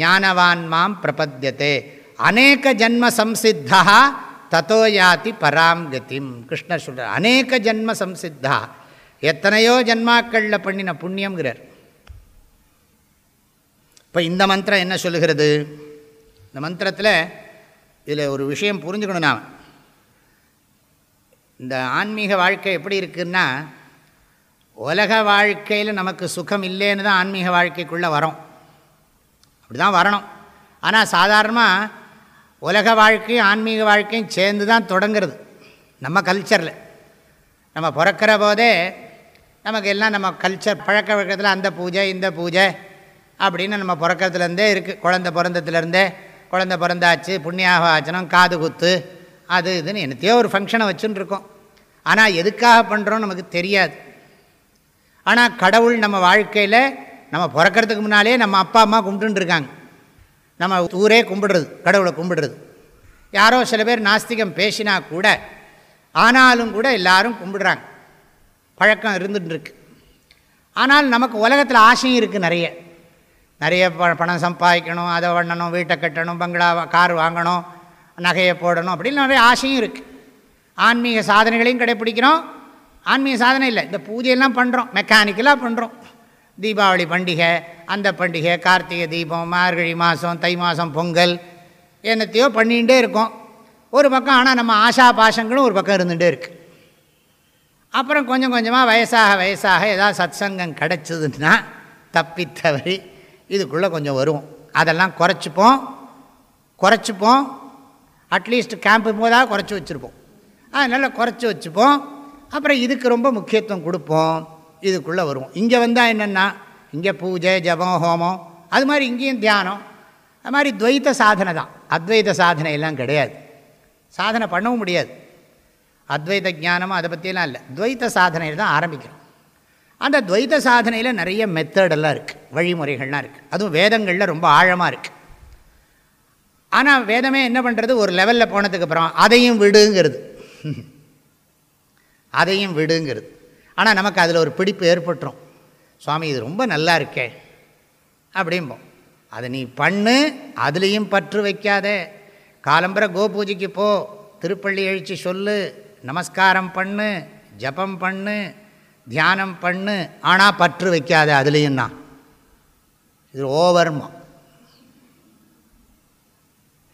S1: ஞானவான் மாம் பிரபத்தியத்தே அநேக ஜன்ம சம்சித்தா தத்தோ யாதி பராம் கதிம். கிருஷ்ணர் சொல்கிறார் அநேக ஜன்ம சம்சித்தா. எத்தனையோ ஜன்மாக்களில் பண்ணின புண்ணியங்கிறார் இப்போ இந்த மந்திரம் என்ன சொல்லுகிறது? இந்த மந்திரத்தில் இதில் ஒரு விஷயம் புரிஞ்சுக்கணும் நான் இந்த ஆன்மீக வாழ்க்கை எப்படி இருக்குன்னா உலக வாழ்க்கையில் நமக்கு சுகம் இல்லைன்னு தான் ஆன்மீக வாழ்க்கைக்குள்ளே வரோம். அப்படி தான் வரணும். ஆனால் சாதாரணமாக உலக வாழ்க்கையும் ஆன்மீக வாழ்க்கையும் சேர்ந்து தான் தொடங்கிறது. நம்ம கல்ச்சரில் நம்ம பிறக்கிற போதே நமக்கு எல்லாம் நம்ம கல்ச்சர் பழக்க வழக்கத்தில் அந்த பூஜை இந்த பூஜை அப்படின்னு நம்ம பிறக்கிறதுலேருந்தே இருக்குது குழந்த பிறந்ததுலேருந்தே. குழந்த பிறந்தாச்சு புண்ணியாக ஆச்சனம் காது குத்து. அது இதுன்னு என்னத்தையோ ஒரு ஃபங்க்ஷனை வச்சுன்னு இருக்கோம் ஆனால் எதுக்காக பண்ணுறோம் நமக்கு தெரியாது. ஆனால் கடவுள் நம்ம வாழ்க்கையில் நம்ம பிறக்கிறதுக்கு முன்னாலே நம்ம அப்பா அம்மா கும்பிட்டுருக்காங்க நம்ம ஊரே கும்பிடுறது கடவுளை கும்பிடுறது. யாரோ சில பேர் நாஸ்திகம் பேசினா கூட ஆனாலும் கூட எல்லாரும் கும்பிடுறாங்க. பழக்கம் இருந்துட்டுருக்கு. ஆனால் நமக்கு உலகத்தில் ஆசையும் இருக்குது நிறைய. நிறைய பணம் சம்பாதிக்கணும் அதை பண்ணணும் வீட்டை கட்டணும் பங்களா கார் வாங்கணும் நகையை போடணும் அப்படின்னு நிறைய ஆசையும் இருக்குது ஆன்மீக சாதனைகளையும் கடைப்பிடிக்கிறோம். ஆன்மீக சாதனை இல்லை. இந்த பூஜையெல்லாம் பண்ணுறோம் மெக்கானிக்கலாக பண்ணுறோம் தீபாவளி பண்டிகை அந்த பண்டிகை கார்த்திகை தீபம் மார்கழி மாதம் தை மாதம் பொங்கல் என்னத்தையோ பண்ணிகிட்டே இருக்கோம். ஒரு பக்கம் ஆனால் நம்ம ஆஷா பாஷங்களும் ஒரு பக்கம் இருந்துகிட்டே இருக்குது அப்புறம் கொஞ்சம் கொஞ்சமாக வயசாக வயசாக ஏதாவது சத் சங்கம் கிடச்சிதுன்னா தப்பித்தவரி இதுக்குள்ளே கொஞ்சம் வருவோம். அதெல்லாம் குறைச்சிப்போம். குறைச்சிப்போம். அட்லீஸ்ட் கேம்ப்பு போதாக குறைச்சி வச்சுருப்போம். அதனால் குறைச்சி வச்சுப்போம். அப்புறம் இதுக்கு ரொம்ப முக்கியத்துவம் கொடுப்போம். இதுக்குள்ளே வருவோம். இங்கே வந்தால் என்னென்னா இங்கே பூஜை ஜபம் ஹோமம் அது மாதிரி இங்கேயும் தியானம். அது மாதிரி துவைத்த சாதனை தான். அத்வைத சாதனை எல்லாம் கிடையாது. சாதனை பண்ணவும் முடியாது. அத்வைத ஞானமும் அதை பற்றியெல்லாம் இல்லை. துவைத்த சாதனையில் தான் ஆரம்பிக்கிறோம் அந்த துவைத்த சாதனையில் நிறைய மெத்தடெல்லாம் இருக்குது வழிமுறைகள்லாம் இருக்குது அதுவும் வேதங்களில் ரொம்ப ஆழமாக இருக்குது ஆனால் வேதமே என்ன பண்ணுறது ஒரு லெவலில் போனதுக்கப்புறம் அதையும் விடுங்கிறது. அதையும் விடுங்கிறது. ஆனால் நமக்கு அதில் ஒரு பிடிப்பு ஏற்பட்டுரும். சுவாமி இது ரொம்ப நல்லா இருக்கே. அப்படிம்போம். அதை நீ பண்ணு அதுலேயும் பற்று வைக்காதே. காலம்பர கோபூஜைக்கு போ. திருப்பள்ளி எழுச்சி சொல்லு. நமஸ்காரம் பண்ணு ஜபம் பண்ணு தியானம் பண்ணு. ஆனால் பற்று வைக்காத அதுலேயும் தான் இது ஓவர்மா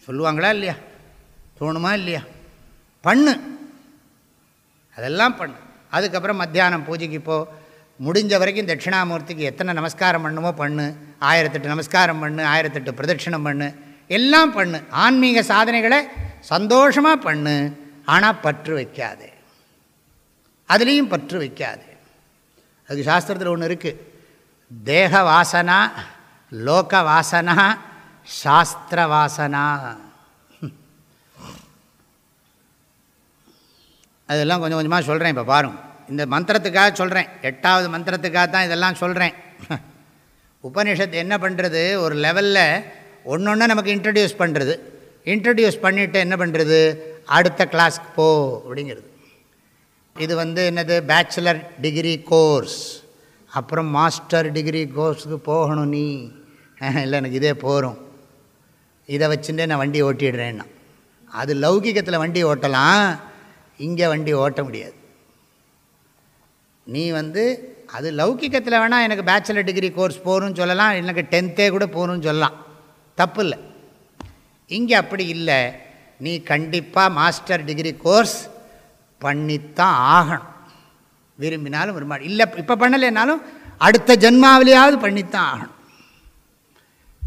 S1: சொல்லுவாங்களா இல்லையா? தோணுமா இல்லையா? பண்ணு. அதெல்லாம் பண்ணு. அதுக்கப்புறம் மத்தியானம் பூஜைக்கு போ. முடிஞ்ச வரைக்கும் தட்சிணாமூர்த்திக்கு எத்தனை நமஸ்காரம் பண்ணுமோ பண்ணு. ஆயிரத்தெட்டு நமஸ்காரம் பண்ணு ஆயிரத்தெட்டு பிரதட்சிணம் பண்ணு. எல்லாம் பண்ணு. ஆன்மீக சாதனைகளை சந்தோஷமாக பண்ணு. ஆனால் பற்று வைக்காது. அதுலேயும் பற்று வைக்காது. அதுக்கு சாஸ்திரத்தில் ஒன்று இருக்குது தேக வாசனா லோக வாசனா சாஸ்திர வாசனா அதெல்லாம் கொஞ்சம் கொஞ்சமாக சொல்கிறேன் இப்போ பாருங்க இந்த மந்திரத்துக்காக சொல்கிறேன் எட்டாவது மந்திரத்துக்காக தான் இதெல்லாம் சொல்கிறேன் உபனிஷத்து என்ன பண்ணுறது ஒரு லெவலில் ஒன்று ஒன்று நமக்கு இன்ட்ரடியூஸ் பண்ணுறது இன்ட்ரடியூஸ் பண்ணிவிட்டு என்ன பண்ணுறது அடுத்த கிளாஸ்க்கு போ அப்படிங்கிறது. இது வந்து என்னது? பேச்சுலர் டிகிரி கோர்ஸ் அப்புறம் மாஸ்டர் டிகிரி கோர்ஸுக்கு போகணும் நீ. இல்லை எனக்கு இதே போகும் இதை வச்சுட்டே நான் வண்டி ஓட்டிடுறேன்னா. அது லௌகிகத்தில் வண்டி ஓட்டலாம் இங்கே வண்டி ஓட்ட முடியாது. நீ வந்து அது லௌகிக்கத்தில் வேணால் எனக்கு பேச்சுலர் டிகிரி கோர்ஸ் போகணும்னு சொல்லலாம் எனக்கு டென்த்தே கூட போகணும்னு சொல்லலாம். தப்பு இல்லை இங்கே அப்படி இல்லை. நீ கண்டிப்பாக மாஸ்டர் டிகிரி கோர்ஸ் பண்ணித்தான் ஆகணும். விரும்பினாலும் விரும்ப இல்லை இப்போ பண்ணலைன்னாலும் அடுத்த ஜென்மாவிலேயாவது பண்ணித்தான் ஆகணும்.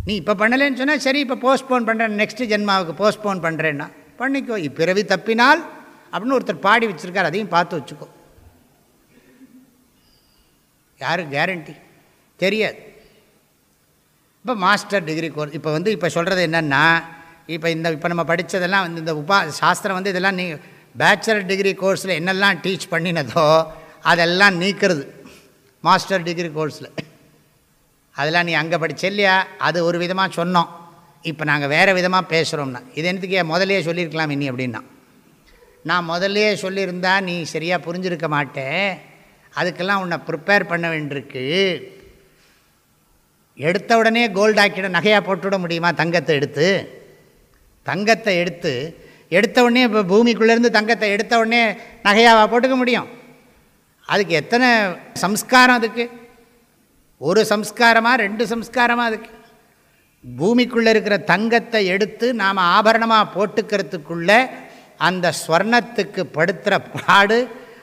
S1: நீ இப்போ பண்ணலைன்னு சொன்னால் சரி இப்போ போஸ்ட்போன் பண்ணுறேன் நெக்ஸ்ட் ஜென்மாவுக்கு போஸ்ட்போன் பண்ணுறேன்னா பண்ணிக்கோ. இப்பிறவி தப்பினால் அப்படின்னு ஒருத்தர் பாடி வச்சுருக்கார் அதையும் பார்த்து வச்சுக்கோ. யாரு? கேரண்டி தெரியாது. இப்போ மாஸ்டர் டிகிரி கோர்ஸ் இப்போ வந்து இப்போ சொல்கிறது என்னென்னா இப்போ இந்த இப்போ நம்ம படித்ததெல்லாம் வந்து இந்த உபா சாஸ்திரம் வந்து இதெல்லாம் நீ பேச்சுலர் டிகிரி கோர்ஸில் என்னெல்லாம் டீச் பண்ணினதோ அதெல்லாம் நீக்கிறது. மாஸ்டர் டிகிரி கோர்ஸில் அதெல்லாம் நீ அங்கே படிச்ச இல்லையா? அது ஒரு விதமாக சொன்னோம். இப்போ நாங்கள் வேறு விதமாக பேசுகிறோம்னா இது என்னத்துக்கு முதலே சொல்லியிருக்கலாம் இனி அப்படின்னா. நான் முதல்லையே சொல்லியிருந்தா நீ சரியாக புரிஞ்சிருக்க மாட்டேன். அதுக்கெல்லாம் உன்னை ப்ரிப்பேர் பண்ண வேண்டியிருக்கு. எடுத்த உடனே கோல்டு ஆக்கிட நகையாக போட்டுவிட முடியுமா தங்கத்தை எடுத்து? தங்கத்தை எடுத்து எடுத்த உடனே இப்போ பூமிக்குள்ளேருந்து தங்கத்தை எடுத்த உடனே நகையாக போட்டுக்க முடியும்? அதுக்கு எத்தனை சம்ஸ்காரம் அதுக்கு? ஒரு சம்ஸ்காரமாக ரெண்டு சம்ஸ்காரமாக அதுக்கு. பூமிக்குள்ளே இருக்கிற தங்கத்தை எடுத்து நாம் ஆபரணமாக போட்டுக்கிறதுக்குள்ளே அந்த ஸ்வர்ணத்துக்கு படுத்துகிற பாடு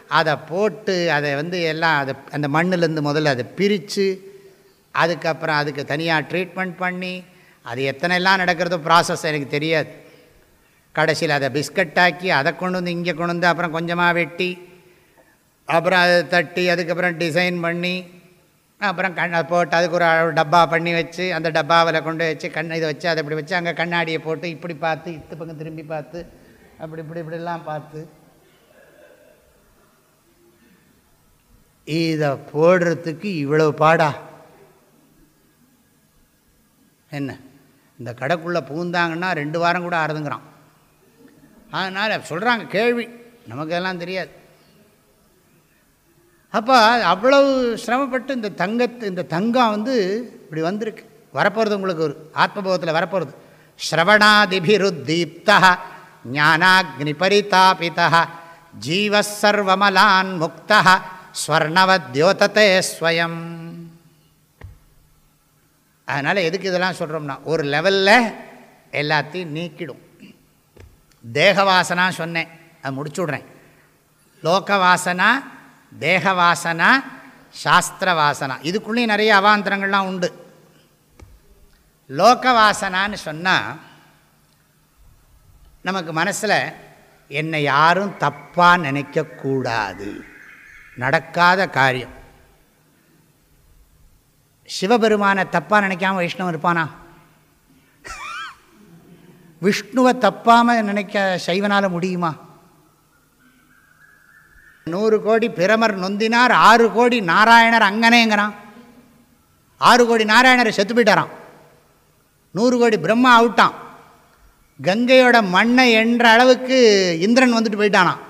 S1: அதை போட்டு அதை வந்து எல்லாம் அதை அந்த மண்ணிலேருந்து முதல்ல அதை பிரித்து அதுக்கப்புறம் அதுக்கு தனியாக ட்ரீட்மெண்ட் பண்ணி அது எத்தனை எல்லாம் நடக்கிறதோ ப்ராசஸ் எனக்கு தெரியாது. கடைசியில் அதை பிஸ்கட்டாக்கி அதை கொண்டு வந்து இங்கே கொண்டு வந்து அப்புறம் கொஞ்சமாக வெட்டி அப்புறம் அதை தட்டி அதுக்கப்புறம் டிசைன் பண்ணி அப்புறம் கண் போட்டு அதுக்கு ஒரு டப்பா பண்ணி வச்சு அந்த டப்பாவில் கொண்டு வச்சு கண் இதை வச்சு அதை இப்படி வச்சு அங்கே கண்ணாடியை போட்டு இப்படி பார்த்து இத்து பக்கம் திரும்பி பார்த்து அப்படி இப்படி இப்படிலாம் பார்த்து. இதை போடுறதுக்கு இவ்வளவு பாடா? என்ன? இந்த கடைக்குள்ளே பூந்தாங்கன்னா ரெண்டு வாரம் கூட ஆறுதுங்கிறான். அதனால் சொல்கிறாங்க கேள்வி. நமக்கு எல்லாம் தெரியாது. அப்போ அவ்வளவு சிரமப்பட்டு இந்த தங்கத்து இந்த தங்கம் வந்து இப்படி வந்திருக்கு. வரப்போகிறது உங்களுக்கு ஒரு ஆத்மபோகத்தில் வரப்போகிறது ஸ்ரவணாதிபிருத்தீப்தா ஞானாக்னி பரிதாபிதா ஜீவசர்வமலான் முக்தா ஸ்வர்ணவத்யோதத்தே ஸ்வயம். அதனால் எதுக்கு இதெல்லாம் சொல்கிறோம்னா ஒரு லெவலில் எல்லாத்தையும் நீக்கிடும். தேக வாசனா சொன்னேன் அதை முடிச்சு விட்றேன் லோக வாசனா தேக வாசனா சாஸ்திர வாசனா இதுக்குள்ளேயும் நிறைய அவாந்தரங்கள்லாம் உண்டு. லோக வாசனான்னு சொன்னால் நமக்கு மனசில் என்னை யாரும் தப்பாக நினைக்கக்கூடாது. நடக்காத காரியம். சிவபெருமானை தப்பாக நினைக்காம வைஷ்ணவன் இருப்பானா? விஷ்ணுவை தப்பாமல் நினைக்க சைவனால் முடியுமா? நூறு கோடி பிரமர் நொந்தினார் ஆறு கோடி நாராயணர் அங்கனேங்கிறான். ஆறு கோடி நாராயணர் செத்து போயிட்டாரான் நூறு கோடி பிரம்மா அவுட்டான். கங்கையோட மண்ணை என்ற அளவுக்கு இந்திரன் வந்துட்டு போயிட்டானான்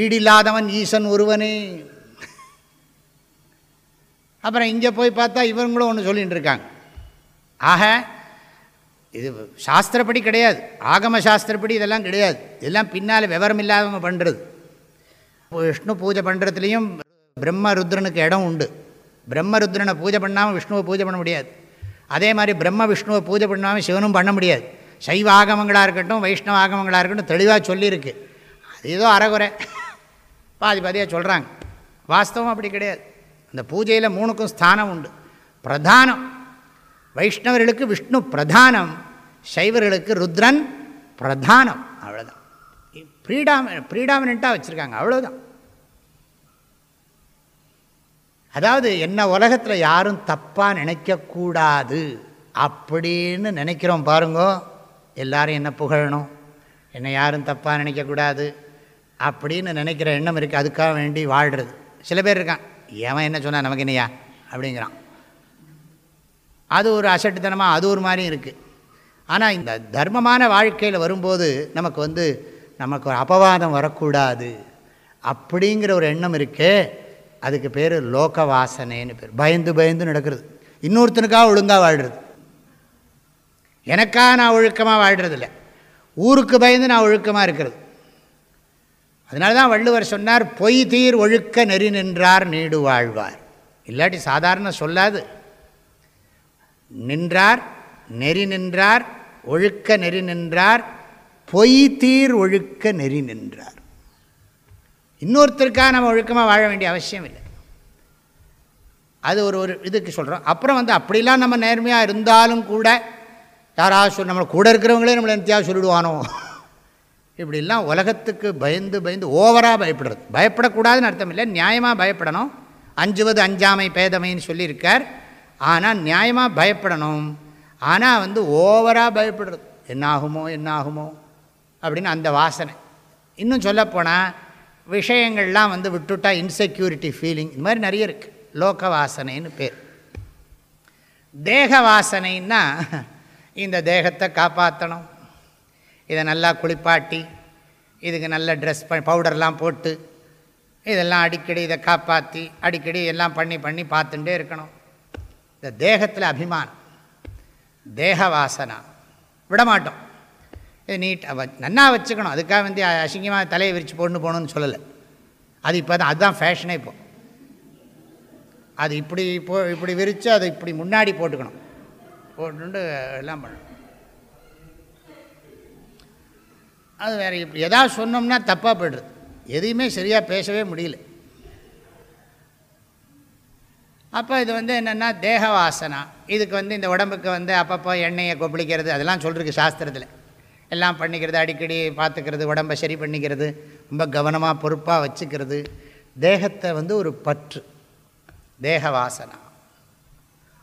S1: ஈடில்லாதவன் ஈசன் ஒருவனே. அப்புறம் இங்கே போய் பார்த்தா இவங்களும் ஒன்று சொல்லிகிட்டு இருக்காங்க. ஆக இது சாஸ்திரப்படி கிடையாது. ஆகம சாஸ்திரப்படி இதெல்லாம் கிடையாது. இதெல்லாம் பின்னால் விவரம் இல்லாதவங்க பண்ணுறது விஷ்ணு பூஜை பண்ணுறதுலேயும் பிரம்மருத்ரனுக்கு இடம் உண்டு. பிரம்மருத்ரனை பூஜை பண்ணாமல் விஷ்ணுவை பூஜை பண்ண முடியாது. அதே மாதிரி பிரம்ம விஷ்ணுவை பூஜை பண்ணாமல் சிவனும் பண்ண முடியாது. சைவ ஆகமங்களாக இருக்கட்டும் வைஷ்ணவ ஆகமங்களாக இருக்கட்டும் தெளிவாக சொல்லியிருக்கு. அது ஏதோ அறகுறை. பாதி பாதியாக சொல்கிறாங்க வாஸ்தவம் அப்படி கிடையாது. அந்த பூஜையில் மூணுக்கும் ஸ்தானம் உண்டு. பிரதானம். வைஷ்ணவர்களுக்கு விஷ்ணு பிரதானம் சைவர்களுக்கு ருத்ரன் பிரதானம். ப்ரீடாம ப்ரீடாமினண்ட்டாக வச்சுருக்காங்க. அவ்வளோதான் அதாவது என்ன உலகத்தில் யாரும் தப்பாக நினைக்கக்கூடாது அப்படின்னு நினைக்கிறோம் பாருங்கோ. எல்லாரும் என்ன புகழணும்? என்னை யாரும் தப்பாக நினைக்கக்கூடாது அப்படின்னு நினைக்கிற எண்ணம் இருக்குது அதுக்காக வேண்டி வாழ்கிறது சில பேர் இருக்கான். ஏவன் என்ன சொன்னால் நமக்கு என்னையா? அப்படிங்கிறான். அது ஒரு அசட்டுத்தனமாக அது ஒரு மாதிரியும் இருக்குது ஆனால் இந்த தர்மமான வாழ்க்கையில் வரும்போது நமக்கு வந்து நமக்கு ஒரு அபவாதம் வரக்கூடாது அப்படிங்கிற ஒரு எண்ணம் இருக்கே அதுக்கு பேர் லோக வாசனைன்னு பேர். பயந்து பயந்து நடக்கிறது. இன்னொருத்தனுக்காக ஒழுங்காக வாழ்கிறது எனக்காக நான் ஒழுக்கமாக வாழ்கிறதில்ல ஊருக்கு பயந்து நான் ஒழுக்கமாக இருக்கிறது. அதனால தான் வள்ளுவர் சொன்னார் பொய் தீர் ஒழுக்க நெறி நின்றார் நீடு வாழ்வார். இல்லாட்டி சாதாரண சொல்லாது. நின்றார் நெறி நின்றார் ஒழுக்க நெறி நின்றார் பொய் தீர் ஒழுக்க நெறி நின்றார். இன்னொருத்தருக்காக நம்ம ஒழுக்கமாக வாழ வேண்டிய அவசியம் இல்லை. அது ஒரு ஒரு இதுக்கு சொல்கிறோம் அப்புறம் வந்து அப்படிலாம் நம்ம நேர்மையாக இருந்தாலும் கூட யாராவது சொல் நம்மளை கூட இருக்கிறவங்களே நம்மளை நித்தியாக சொல்லிடுவானோ? இப்படிலாம் உலகத்துக்கு பயந்து பயந்து ஓவராக பயப்படுறது. பயப்படக்கூடாதுன்னு அர்த்தம் இல்லை. நியாயமாக பயப்படணும். அஞ்சுவது அஞ்சாமை பேதமைன்னு சொல்லியிருக்கார். ஆனால் நியாயமாக பயப்படணும். ஆனால் வந்து ஓவராக பயப்படுறது. என்னாகுமோ என்னாகுமோ? அப்படின்னு அந்த வாசனை. இன்னும் சொல்லப்போனால் விஷயங்கள்லாம் வந்து விட்டுட்டா இன்செக்யூரிட்டி ஃபீலிங் இந்த மாதிரி நிறைய இருக்குது லோக வாசனைன்னு பேர். தேக வாசனைன்னா இந்த தேகத்தை காப்பாற்றணும் இதை நல்லா குளிப்பாட்டி இதுக்கு நல்ல ட்ரெஸ் ப பவுடர்லாம் போட்டு இதெல்லாம் அடிக்கடி இதை காப்பாற்றி அடிக்கடி எல்லாம் பண்ணி பண்ணி பார்த்துட்டே இருக்கணும். இந்த தேகத்தில் அபிமானம். தேக வாசனா விடமாட்டோம். நீட்டாக வ நன்னா வச்சுக்கணும். அதுக்காக வந்து அசிங்கமாக தலையை விரித்து போடணும் போகணுன்னு சொல்லலை. அது இப்போ தான் அதுதான் ஃபேஷனே இப்போ. அது இப்படி போ இப்படி விரித்து அதை இப்படி முன்னாடி போட்டுக்கணும். போட்டு எல்லாம் பண்ணணும். அது வேறு இப்படி எதாவது சொன்னோம்னா தப்பாக போய்டுறது எதையுமே சரியாக பேசவே முடியல. அப்போ இது வந்து என்னென்னா தேக வாசனா இதுக்கு வந்து இந்த உடம்புக்கு வந்து அப்பப்போ எண்ணெயை கொப்பளிக்கிறது அதெல்லாம் சொல்லிருக்கு சாஸ்திரத்தில். எல்லாம் பண்ணிக்கிறது அடிக்கடி பார்த்துக்கிறது உடம்பை சரி பண்ணிக்கிறது ரொம்ப கவனமாக பொறுப்பாக வச்சுக்கிறது தேகத்தை வந்து ஒரு பற்று தேக வாசனா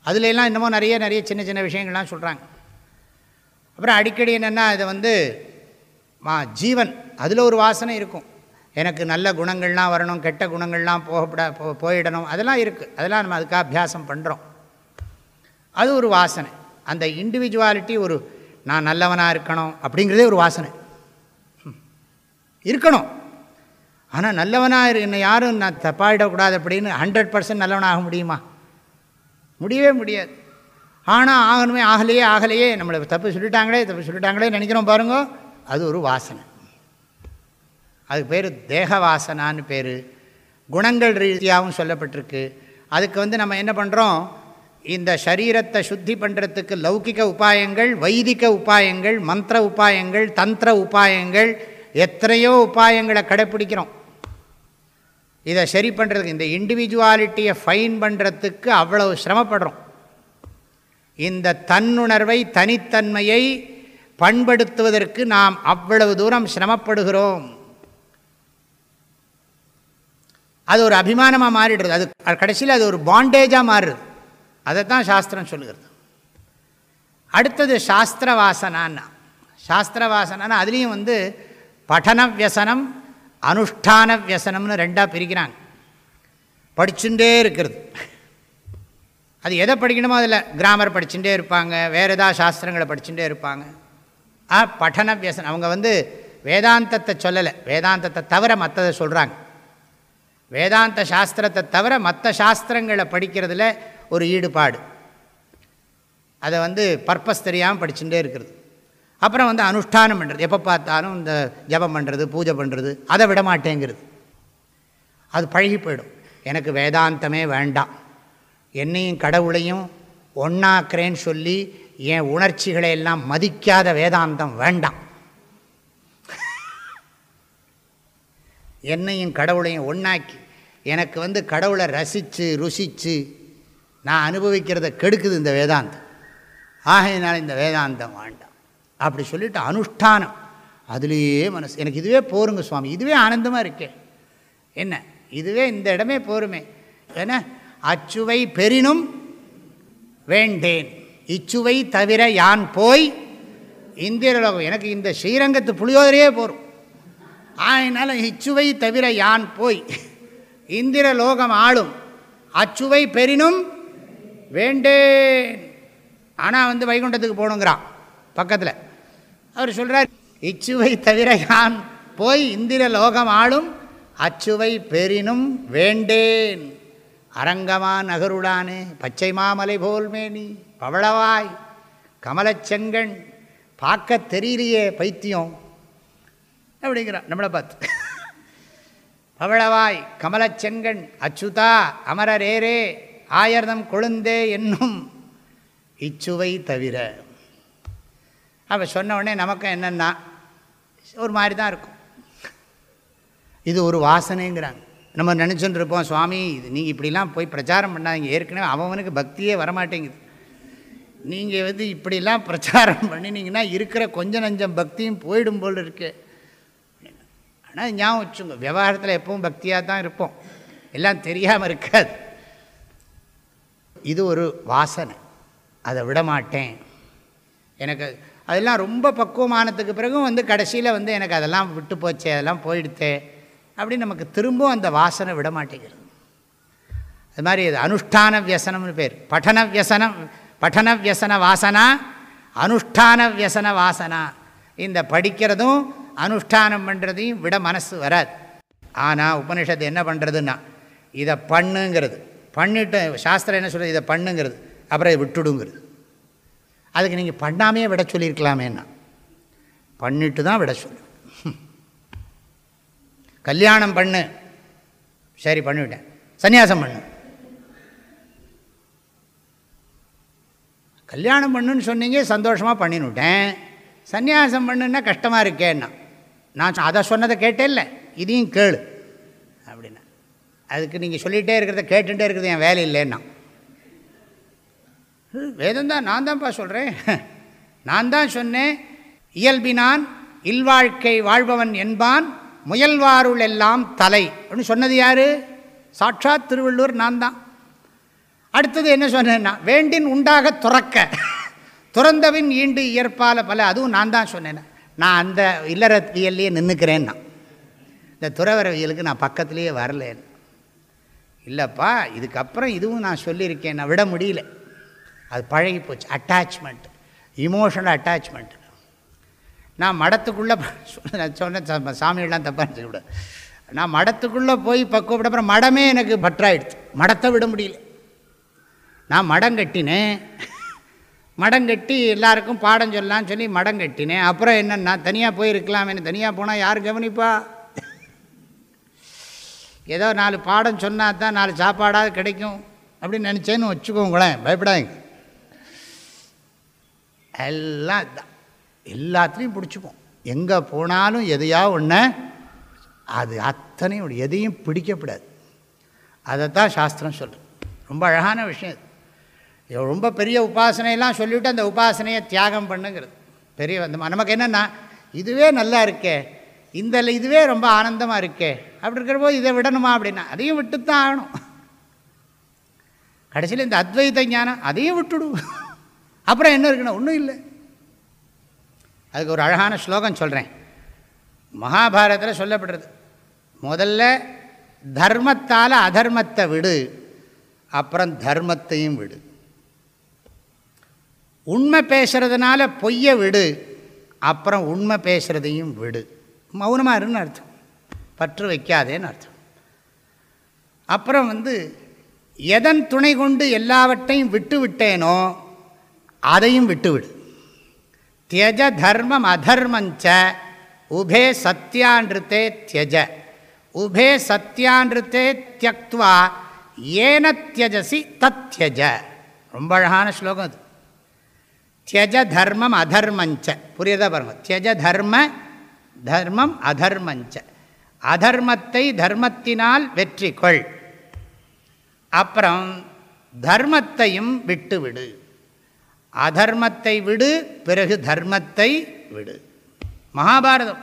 S1: அதுலெல்லாம் இன்னமும் நிறைய நிறைய சின்ன சின்ன விஷயங்கள்லாம் சொல்கிறாங்க அப்புறம் அடிக்கடி என்னென்னா இதை வந்து மா ஜீவன் அதில் ஒரு வாசனை இருக்கும். எனக்கு நல்ல குணங்கள்லாம் வரணும் கெட்ட குணங்கள்லாம் போகப்பட போ போயிடணும் அதெல்லாம் இருக்குது அதெல்லாம் நம்ம அதுக்காக அபியாசம் பண்ணுறோம் அது ஒரு வாசனை. அந்த இண்டிவிஜுவாலிட்டி ஒரு நான் நல்லவனாக இருக்கணும் அப்படிங்கிறதே ஒரு வாசனை. இருக்கணும். ஆனால் நல்லவனாக என்னை யாரும் நான் தப்பாயிடக்கூடாது அப்படின்னு ஹண்ட்ரட் பர்சன்ட் நல்லவனாக முடியுமா? முடியவே முடியாது. ஆனால் ஆகணுமே ஆகலையே ஆகலையே நம்மளை தப்பு சொல்லிட்டாங்களே தப்பு சொல்லிட்டாங்களே நினைக்கிறோம் பாருங்க அது ஒரு வாசனை. அதுக்கு பேர் தேக வாசனான்னு பேர். குணங்கள் ரீதியாகவும் சொல்லப்பட்டிருக்கு. அதுக்கு வந்து நம்ம என்ன பண்ணுறோம் இந்த சரீரத்தை சுத்தி பண்ணுறதுக்கு லௌகிக உபாயங்கள் வைதிக உபாயங்கள் மந்திர உபாயங்கள் தந்திர உபாயங்கள் எத்தனையோ உபாயங்களை கடைப்பிடிக்கிறோம். இதை சரி பண்ணுறதுக்கு இந்த இண்டிவிஜுவாலிட்டியை ஃபைன் பண்ணுறதுக்கு அவ்வளவு சிரமப்படுறோம். இந்த தன்னுணர்வை தனித்தன்மையை பண்படுத்துவதற்கு நாம் அவ்வளவு தூரம் சிரமப்படுகிறோம். அது ஒரு அபிமானமாக மாறிடுறது அது கடைசியில் அது ஒரு பாண்டேஜாக மாறுறது அதை தான் சாஸ்திரம் சொல்லுகிறது. அடுத்தது சாஸ்திர வாசனான்னா சாஸ்திர வாசனான்னா அதுலேயும் வந்து படன வியசனம் அனுஷ்டான வியசனம்னு ரெண்டாக பிரிக்கிறாங்க. படிச்சுட்டே இருக்கிறது. அது எதை படிக்கணுமோ அதில் கிராமர் படிச்சுட்டே இருப்பாங்க வேறு ஏதாவது சாஸ்திரங்களை படிச்சுட்டே இருப்பாங்க. ஆ படன வியசனம் அவங்க வந்து வேதாந்தத்தை சொல்லலை. வேதாந்தத்தை தவிர மற்றதை சொல்கிறாங்க வேதாந்த சாஸ்திரத்தை தவிர மற்ற சாஸ்திரங்களை படிக்கிறதுல ஒரு ஈடுபாடு. அதை வந்து பர்பஸ் தெரியாமல் படிச்சுட்டே இருக்கிறது. அப்புறம் வந்து அனுஷ்டானம் பண்ணுறது எப்போ பார்த்தாலும் இந்த ஜபம் பண்ணுறது பூஜை பண்ணுறது அதை விட மாட்டேங்கிறது. அது பழகி போயிடும். எனக்கு வேதாந்தமே வேண்டாம். என்னையும் கடவுளையும் ஒன்றாக்குறேன்னு சொல்லி என் உணர்ச்சிகளை எல்லாம் மதிக்காத வேதாந்தம் வேண்டாம். என்னையும் கடவுளையும் ஒன்றாக்கி எனக்கு வந்து கடவுளை ரசித்து ருசித்து நான் அனுபவிக்கிறத கெடுக்குது இந்த வேதாந்தம். ஆகையினால் இந்த வேதாந்தம் வேண்டாம். அப்படி சொல்லிட்டு அனுஷ்டானம். அதுலேயே மனசு எனக்கு இதுவே போருங்க சுவாமி இதுவே ஆனந்தமாக இருக்கே. என்ன? இதுவே இந்த இடமே போருமே. ஏன்னா அச்சுவை பெரினும் வேண்டேன். இச்சுவை தவிர யான் போய்? இந்திரலோகம் எனக்கு இந்த ஸ்ரீரங்கத்து புளியோதரையே போகும் ஆயினால இச்சுவை தவிர யான் போய்? இந்திர லோகம் ஆளும். அச்சுவை பெரினும் வேண்டேன். ஆனால் வந்து வைகுண்டத்துக்கு போகணுங்கிறான் பக்கத்தில். அவர் சொல்கிறார் இச்சுவை தவிர யான் போய் இந்திர லோகம் ஆளும் அச்சுவை பெரினும் வேண்டேன். அரங்கமான் நகருடானே பச்சை மாமலை போல்மேனி பவளவாய் கமலச்செங்கண் பார்க்க தெரியலையே பைத்தியம். அப்படிங்கிறான் நம்மளை பார்த்து. பவளவாய் கமலச்செங்கண் அச்சுதா அமரரேரே ஆயர்தம் கொழுந்தே என்னும் இச்சுவை தவிர. அப்போ சொன்ன உடனே நமக்கு என்னென்னா ஒரு மாதிரி தான் இருக்கும். இது ஒரு வாசனைங்கிறாங்க. நம்ம நினச்சிட்டு இருப்போம் சுவாமி இது நீங்கள் இப்படிலாம் போய் பிரச்சாரம் பண்ணாதீங்க. ஏற்கனவே அவனுக்கு பக்தியே வரமாட்டேங்குது. நீங்கள் வந்து இப்படிலாம் பிரச்சாரம் பண்ணினீங்கன்னா இருக்கிற கொஞ்சம் நஞ்சம் பக்தியும் போயிடும் போல் இருக்கு. ஆனால் ஞாபகம் வச்சுங்க விவகாரத்தில் எப்பவும் பக்தியாக தான் இருப்போம். எல்லாம் தெரியாமல் இருக்காது. இது ஒரு வாசனை. அதை விட மாட்டேன் எனக்கு அதெல்லாம் ரொம்ப பக்குவமானதுக்கு பிறகும் வந்து கடைசியில் வந்து எனக்கு அதெல்லாம் விட்டு போச்சே அதெல்லாம் போயிடுத்தே அப்படின்னு நமக்கு திரும்பவும் அந்த வாசனை விட மாட்டேங்கிறது அது மாதிரி இது அனுஷ்டான வியசனம்னு பேர். பఠன வியசனம் பఠன வியசன வாசனா அனுஷ்டான வியசன வாசனா. இந்த படிக்கிறதும் அனுஷ்டானம் பண்ணுறதையும் விட மனசு வராது. ஆனால் உபனிஷத்து என்ன பண்ணுறதுன்னா இதை பண்ணுங்கிறது. பண்ணிட்டு சாஸ்திரம் என்ன சொல்கிறது இதை பண்ணுங்கிறது. அப்புறம் இதை விட்டுடுங்கிறது. அதுக்கு நீங்கள் பண்ணாமையே விட சொல்லியிருக்கலாமேன்னா. பண்ணிட்டு தான் விட சொல்லு. கல்யாணம் பண்ணு. சரி பண்ணிவிட்டேன். சந்நியாசம் பண்ணு. கல்யாணம் பண்ணுன்னு சொன்னீங்க சந்தோஷமாக பண்ணிவிட்டேன் சந்நியாசம் பண்ணுன்னா கஷ்டமாக இருக்கேன்னா. நான் அதை சொன்னதை கேட்டே இல்லை இதையும் கேளு. அதுக்கு நீங்கள் சொல்லிகிட்டே இருக்கிறத கேட்டுகிட்டே இருக்கிறது என் வேலை இல்லைன்னா. வேதம் தான் நான் தான்ப்பா சொல்கிறேன் நான் தான் சொன்னேன் இயல்பினான் இல்வாழ்க்கை வாழ்பவன் என்பான் முயல்வாருள் எல்லாம் தலை. அப்படின்னு சொன்னது யார்? சாட்சாத் திருவள்ளூர் நான் தான். அடுத்தது என்ன சொன்னேன்னா வேண்டின் உண்டாக துறக்க. துறந்தவின் ஈண்டு இயற்பால பல அதுவும் நான் தான் சொன்னேன். நான் அந்த இல்லறவியல்லையே நின்றுக்கிறேன்னா இந்த துறவரவியலுக்கு நான் பக்கத்துலேயே வரலேன்னு இல்லைப்பா இதுக்கப்புறம் இதுவும் நான் சொல்லியிருக்கேன் நான் விட முடியல. அது பழகி போச்சு. அட்டாச்மெண்ட் இமோஷனல் அட்டாச்மெண்ட் நான் மடத்துக்குள்ளே நான் சொன்னேன் சாமியெல்லாம் தப்பாக நினச்சிக்கூட நான் மடத்துக்குள்ளே போய் பக்குவப்பட அப்புறம் மடமே எனக்கு பற்றாயிடுச்சு. மடத்தை விட முடியல. நான் மடம் கட்டினேன். மடம் கட்டி எல்லாருக்கும் பாடம் சொல்லலாம்னு சொல்லி மடம் கட்டினேன். அப்புறம் என்னென்னா தனியாக போயிருக்கலாம் என்ன தனியாக போனால் யார் கவனிப்பா? ஏதோ நாலு பாடம் சொன்னால் தான் நாலு சாப்பாடாவது கிடைக்கும் அப்படின்னு நினச்சேன்னு வச்சுக்கோங்களேன் பயப்படாதீங்க. எல்லாம் இதுதான் எல்லாத்துலேயும் பிடிச்சிப்போம். எங்கே போனாலும் எதையா ஒன்று அது அத்தனையும் எதையும் பிடிக்கப்படாது. தான் சாஸ்திரம் சொல்கிறேன் ரொம்ப அழகான விஷயம் இது ரொம்ப பெரிய உபாசனையெல்லாம் சொல்லிவிட்டு அந்த உபாசனையை தியாகம் பண்ணுங்கிறது. பெரிய வந்து நமக்கு என்னென்னா இதுவே நல்லா இருக்கே இந்த இதுவே ரொம்ப ஆனந்தமாக இருக்கே. அப்படி இருக்கிறப்போ இதை விடணுமா அப்படின்னா அதையும் விட்டு தான் ஆகணும். கடைசியில் இந்த அத்வைத ஞானம் அதையும் விட்டுடும் அப்புறம் என்ன இருக்குன்னா ஒன்றும் இல்லை. அதுக்கு ஒரு அழகான ஸ்லோகம் சொல்கிறேன் மகாபாரதத்தில் சொல்லப்படுறது முதல்ல தர்மத்தால் அதர்மத்தை விடு அப்புறம் தர்மத்தையும் விடு. உண்மை பேசுகிறதுனால பொய்யை விடு அப்புறம் உண்மை பேசுகிறதையும் விடு. மௌனமாக இருன்னு அர்த்தம். பற்று வைக்காதேன்னு அர்த்தம். அப்புறம் வந்து எதன் துணை கொண்டு எல்லாவற்றையும் விட்டு விட்டேனோ அதையும் விட்டுவிடு. தியஜ தர்மம் அதர்மஞ்ச உபே சத்தியான்றுத்தே தியஜ. உபே சத்தியான்றுத்தே தியக்துவா ஏன தியஜசி தத்யஜ ரொம்ப அழகான ஸ்லோகம் அது. தியஜ தர்மம் அதர்மஞ்ச. புரியுதா பாருங்க? தியஜ தர்ம தர்மம் அதர்மஞ்ச. அதர்மத்தை தர்மத்தினால் வெற்றி கொள் அப்புறம் தர்மத்தையும் விட்டு விடு அதர்மத்தை விடு பிறகு தர்மத்தை விடு. மகாபாரதம்.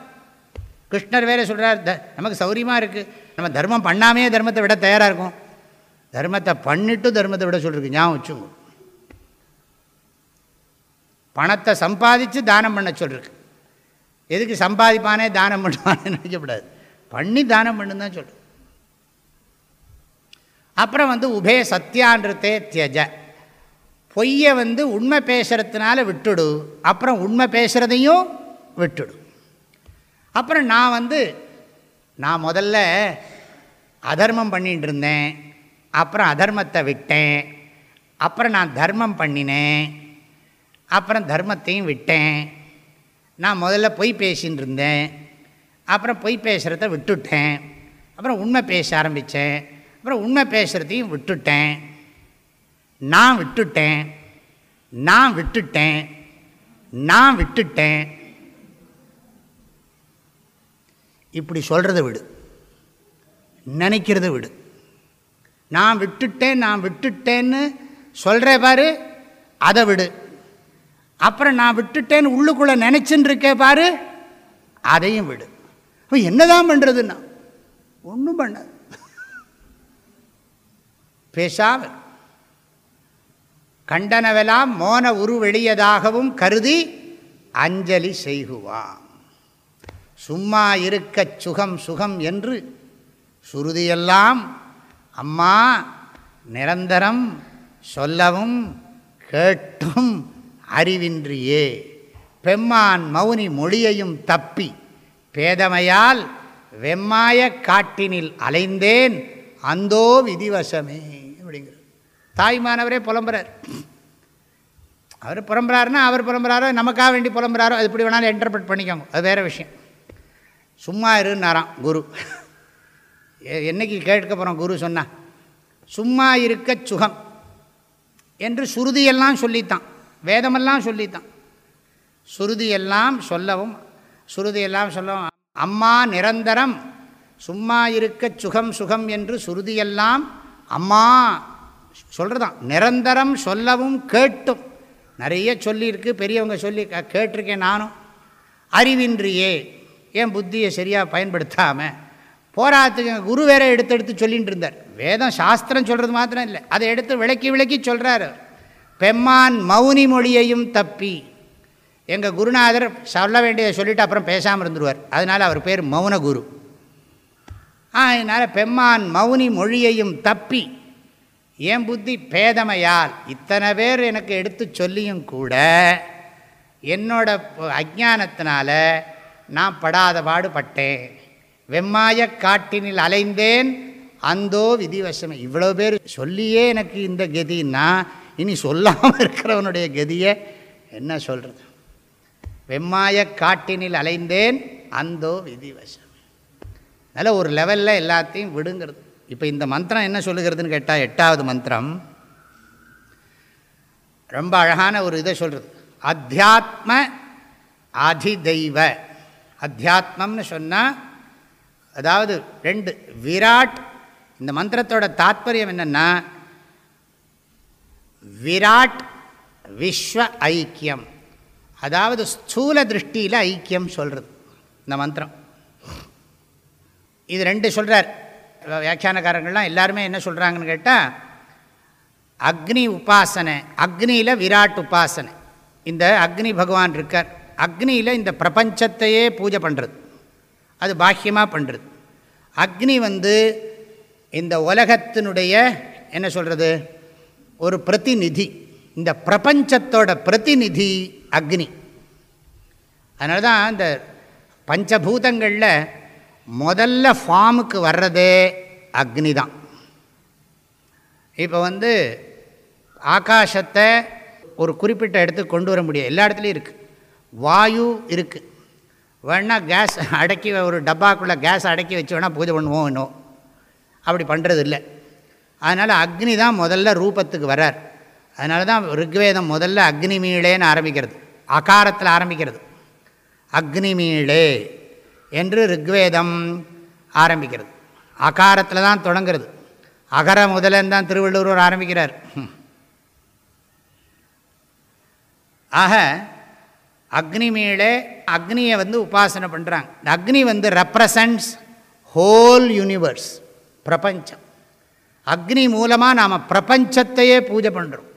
S1: கிருஷ்ணர் வேறு சொல்கிறார் த நமக்கு சௌரியமாக இருக்குது நம்ம தர்மம் பண்ணாமே தர்மத்தை விட தயாராக இருக்கும். தர்மத்தை பண்ணிட்டு தர்மத்தை விட சொல்லிருக்கு ஞாபகம் வச்சுங்க பணத்தை சம்பாதிச்சு தானம் பண்ண சொல்லிருக்கு எதுக்கு சம்பாதிப்பானே தானம் பண்ணுவானே நினைக்கக்கூடாது. பண்ணி தானம் பண்ணு தான் சொல்கிறேன் அப்புறம் வந்து உபய சத்தியான்றதே தியஜ. பொய்யை வந்து உண்மை பேசுகிறதுனால விட்டுடு அப்புறம் உண்மை பேசுகிறதையும் விட்டுடு. அப்புறம் நான் வந்து நான் முதல்ல அதர்மம் பண்ணிகிட்டு இருந்தேன் அப்புறம் அதர்மத்தை விட்டேன் அப்புறம் நான் தர்மம் பண்ணினேன் அப்புறம் தர்மத்தையும் விட்டேன் நான் முதல்ல பொய் பேசின்னு இருந்தேன் அப்புறம் பொய் பேசுகிறத விட்டுட்டேன் அப்புறம் உண்மை பேச ஆரம்பித்தேன் அப்புறம் உண்மை பேசுகிறதையும் விட்டுட்டேன். நான் விட்டுட்டேன் நான் விட்டுட்டேன் நான் விட்டுட்டேன். இப்படி சொல்கிறத விடு. நினைக்கிறத விடு. நான் விட்டுட்டேன் நான் விட்டுட்டேன்னு சொல்கிற பாரு அதை விடு. அப்புறம் நான் விட்டுட்டேன்னு உள்ளுக்குள்ளே நினச்சின்னு இருக்கே பாரு அதையும் விடு. அப்போ என்ன தான் பண்ணுறதுன்னா ஒன்றும் பண்ணாது. பேசாம கண்டனவெல்லாம் மோன உருவெளியதாகவும் கருதி அஞ்சலி செய்குவான் சும்மா இருக்கச் சுகம் சுகம் என்று சுருதியெல்லாம் அம்மா நிரந்தரம் சொல்லவும் கேட்டும். அறிவின்றியே. பெம்மான் மௌனி மொழியையும் தப்பி பேதமையால் வெம்மாய காட்டினில் அலைந்தேன் அந்தோ விதிவசமே அப்படிங்கிற தாய்மானவரே புலம்புறார். அவர் புலம்புறாருன்னா அவர் புலம்புறாரோ நமக்காக வேண்டி புலம்புறாரோ அது இப்படி வேணாலும் இன்டர்பிரட் பண்ணிக்கோங்க. அது வேறு விஷயம். சும்மா இருன்னாராம் குரு. என்னைக்கு கேட்க போகிறோம் குரு சொன்னா சும்மா இருக்க சுகம் என்று சுருதியெல்லாம் சொல்லித்தான். வேதமெல்லாம் சொல்லித்தான். சுருதியெல்லாம் சொல்லவும் சுருதியெல்லாம் சொல்லவும் அம்மா நிரந்தரம் சும்மா இருக்க சுகம் சுகம் என்று சுருதியெல்லாம் அம்மா சொல்கிறதான் நிரந்தரம் சொல்லவும் கேட்டும். நிறைய சொல்லியிருக்கு பெரியவங்க சொல்லி கேட்டிருக்கேன் நானும். அறிவின்றியே ஏன் புத்தியை சரியாக பயன்படுத்தாமல் போராத்துக்கு குரு வேற எடுத்து எடுத்து சொல்லிகிட்டு இருந்தார் வேதம் சாஸ்திரம் சொல்கிறது மாத்திரம் இல்லை. அதை எடுத்து விளக்கி விளக்கி சொல்கிறார் பெம்மான் மௌனி மொழியையும் தப்பி. எங்கள் குருநாதர் சொல்ல வேண்டியதை சொல்லிவிட்டு அப்புறம் பேசாமல் இருந்துருவார். அதனால் அவர் பேர் மௌன குரு. அதனால் பெம்மான் மௌனி மொழியையும் தப்பி. என் புத்தி? பேதமையால். இத்தனை பேர் எனக்கு எடுத்து சொல்லியும் கூட என்னோட அஜானத்தினால நான் படாத பாடுபட்டேன். வெம்மாய காட்டினில் அலைந்தேன். அந்தோ விதிவசமே. இவ்வளோ பேர் சொல்லியே எனக்கு இந்த கதின்னா இனி சொல்லாமல் இருக்கிறவனுடைய கதியை என்ன சொல்கிறது வெம்மாய காட்டினில் அலைந்தேன் அந்தோ விதிவசம் அதனால் ஒரு லெவலில் எல்லாத்தையும் விடுங்கிறது. இப்போ இந்த மந்திரம் என்ன சொல்லுகிறதுன்னு கேட்டால் எட்டாவது மந்திரம். ரொம்ப அழகான ஒரு இதை சொல்கிறது அத்தியாத்ம அதிதெய்வ. அத்தியாத்மம்னு சொன்னால் அதாவது ரெண்டு விராட் இந்த மந்திரத்தோட தாத்பரியம் என்னென்னா விராட் விஸ்வ ஐக்கியம். அதாவது ஸ்தூல திருஷ்டியில் ஐக்கியம் சொல்கிறது இந்த மந்திரம். இது ரெண்டு சொல்கிறார் வியாக்கியானக்காரங்கள்லாம் எல்லாருமே என்ன சொல்கிறாங்கன்னு கேட்டால் அக்னி உபாசனை அக்னியில் விராட் உபாசனை. இந்த அக்னி பகவான் இருக்கார். அக்னியில் இந்த பிரபஞ்சத்தையே பூஜை பண்ணுறது அது பாக்கியமாக பண்ணுறது அக்னி வந்து இந்த உலகத்தினுடைய என்ன சொல்கிறது ஒரு பிரதிநிதி. இந்த பிரபஞ்சத்தோட பிரதிநிதி அக்னி. அதனால தான் இந்த பஞ்சபூதங்களில் முதல்ல ஃபார்முக்கு வர்றதே அக்னி தான் இப்போ வந்து ஆகாசத்தை ஒரு குறிப்பிட்ட இடத்துக்கு கொண்டு வர முடியும் எல்லா இடத்துலையும் இருக்குது வாயு இருக்குது வேணால் கேஸ் அடக்கி ஒரு டப்பாக்குள்ளே கேஸ் அடக்கி வச்சு வேணால் பூஜை பண்ணுவோம் இன்னும். அப்படி பண்ணுறது இல்லை அதனால் அக்னி தான் முதல்ல ரூபத்துக்கு வரார் அதனால தான் ரிக்வேதம் முதல்ல அக்னி மீளேன்னு ஆரம்பிக்கிறது. அகாரத்தில் ஆரம்பிக்கிறது. அக்னி மீளே என்று ரிக்வேதம் ஆரம்பிக்கிறது. அகாரத்தில் தான் தொடங்கிறது. அகர முதலன் தான் திருவள்ளுவர் ஆரம்பிக்கிறார். ஆக அக்னி மேலே அக்னியை வந்து உபாசனை பண்ணுறாங்க அக்னி வந்து ரெப்ரசன்ட்ஸ் ஹோல் யூனிவர்ஸ் பிரபஞ்சம். அக்னி மூலமாக நாம் பிரபஞ்சத்தையே பூஜை பண்ணுறோம்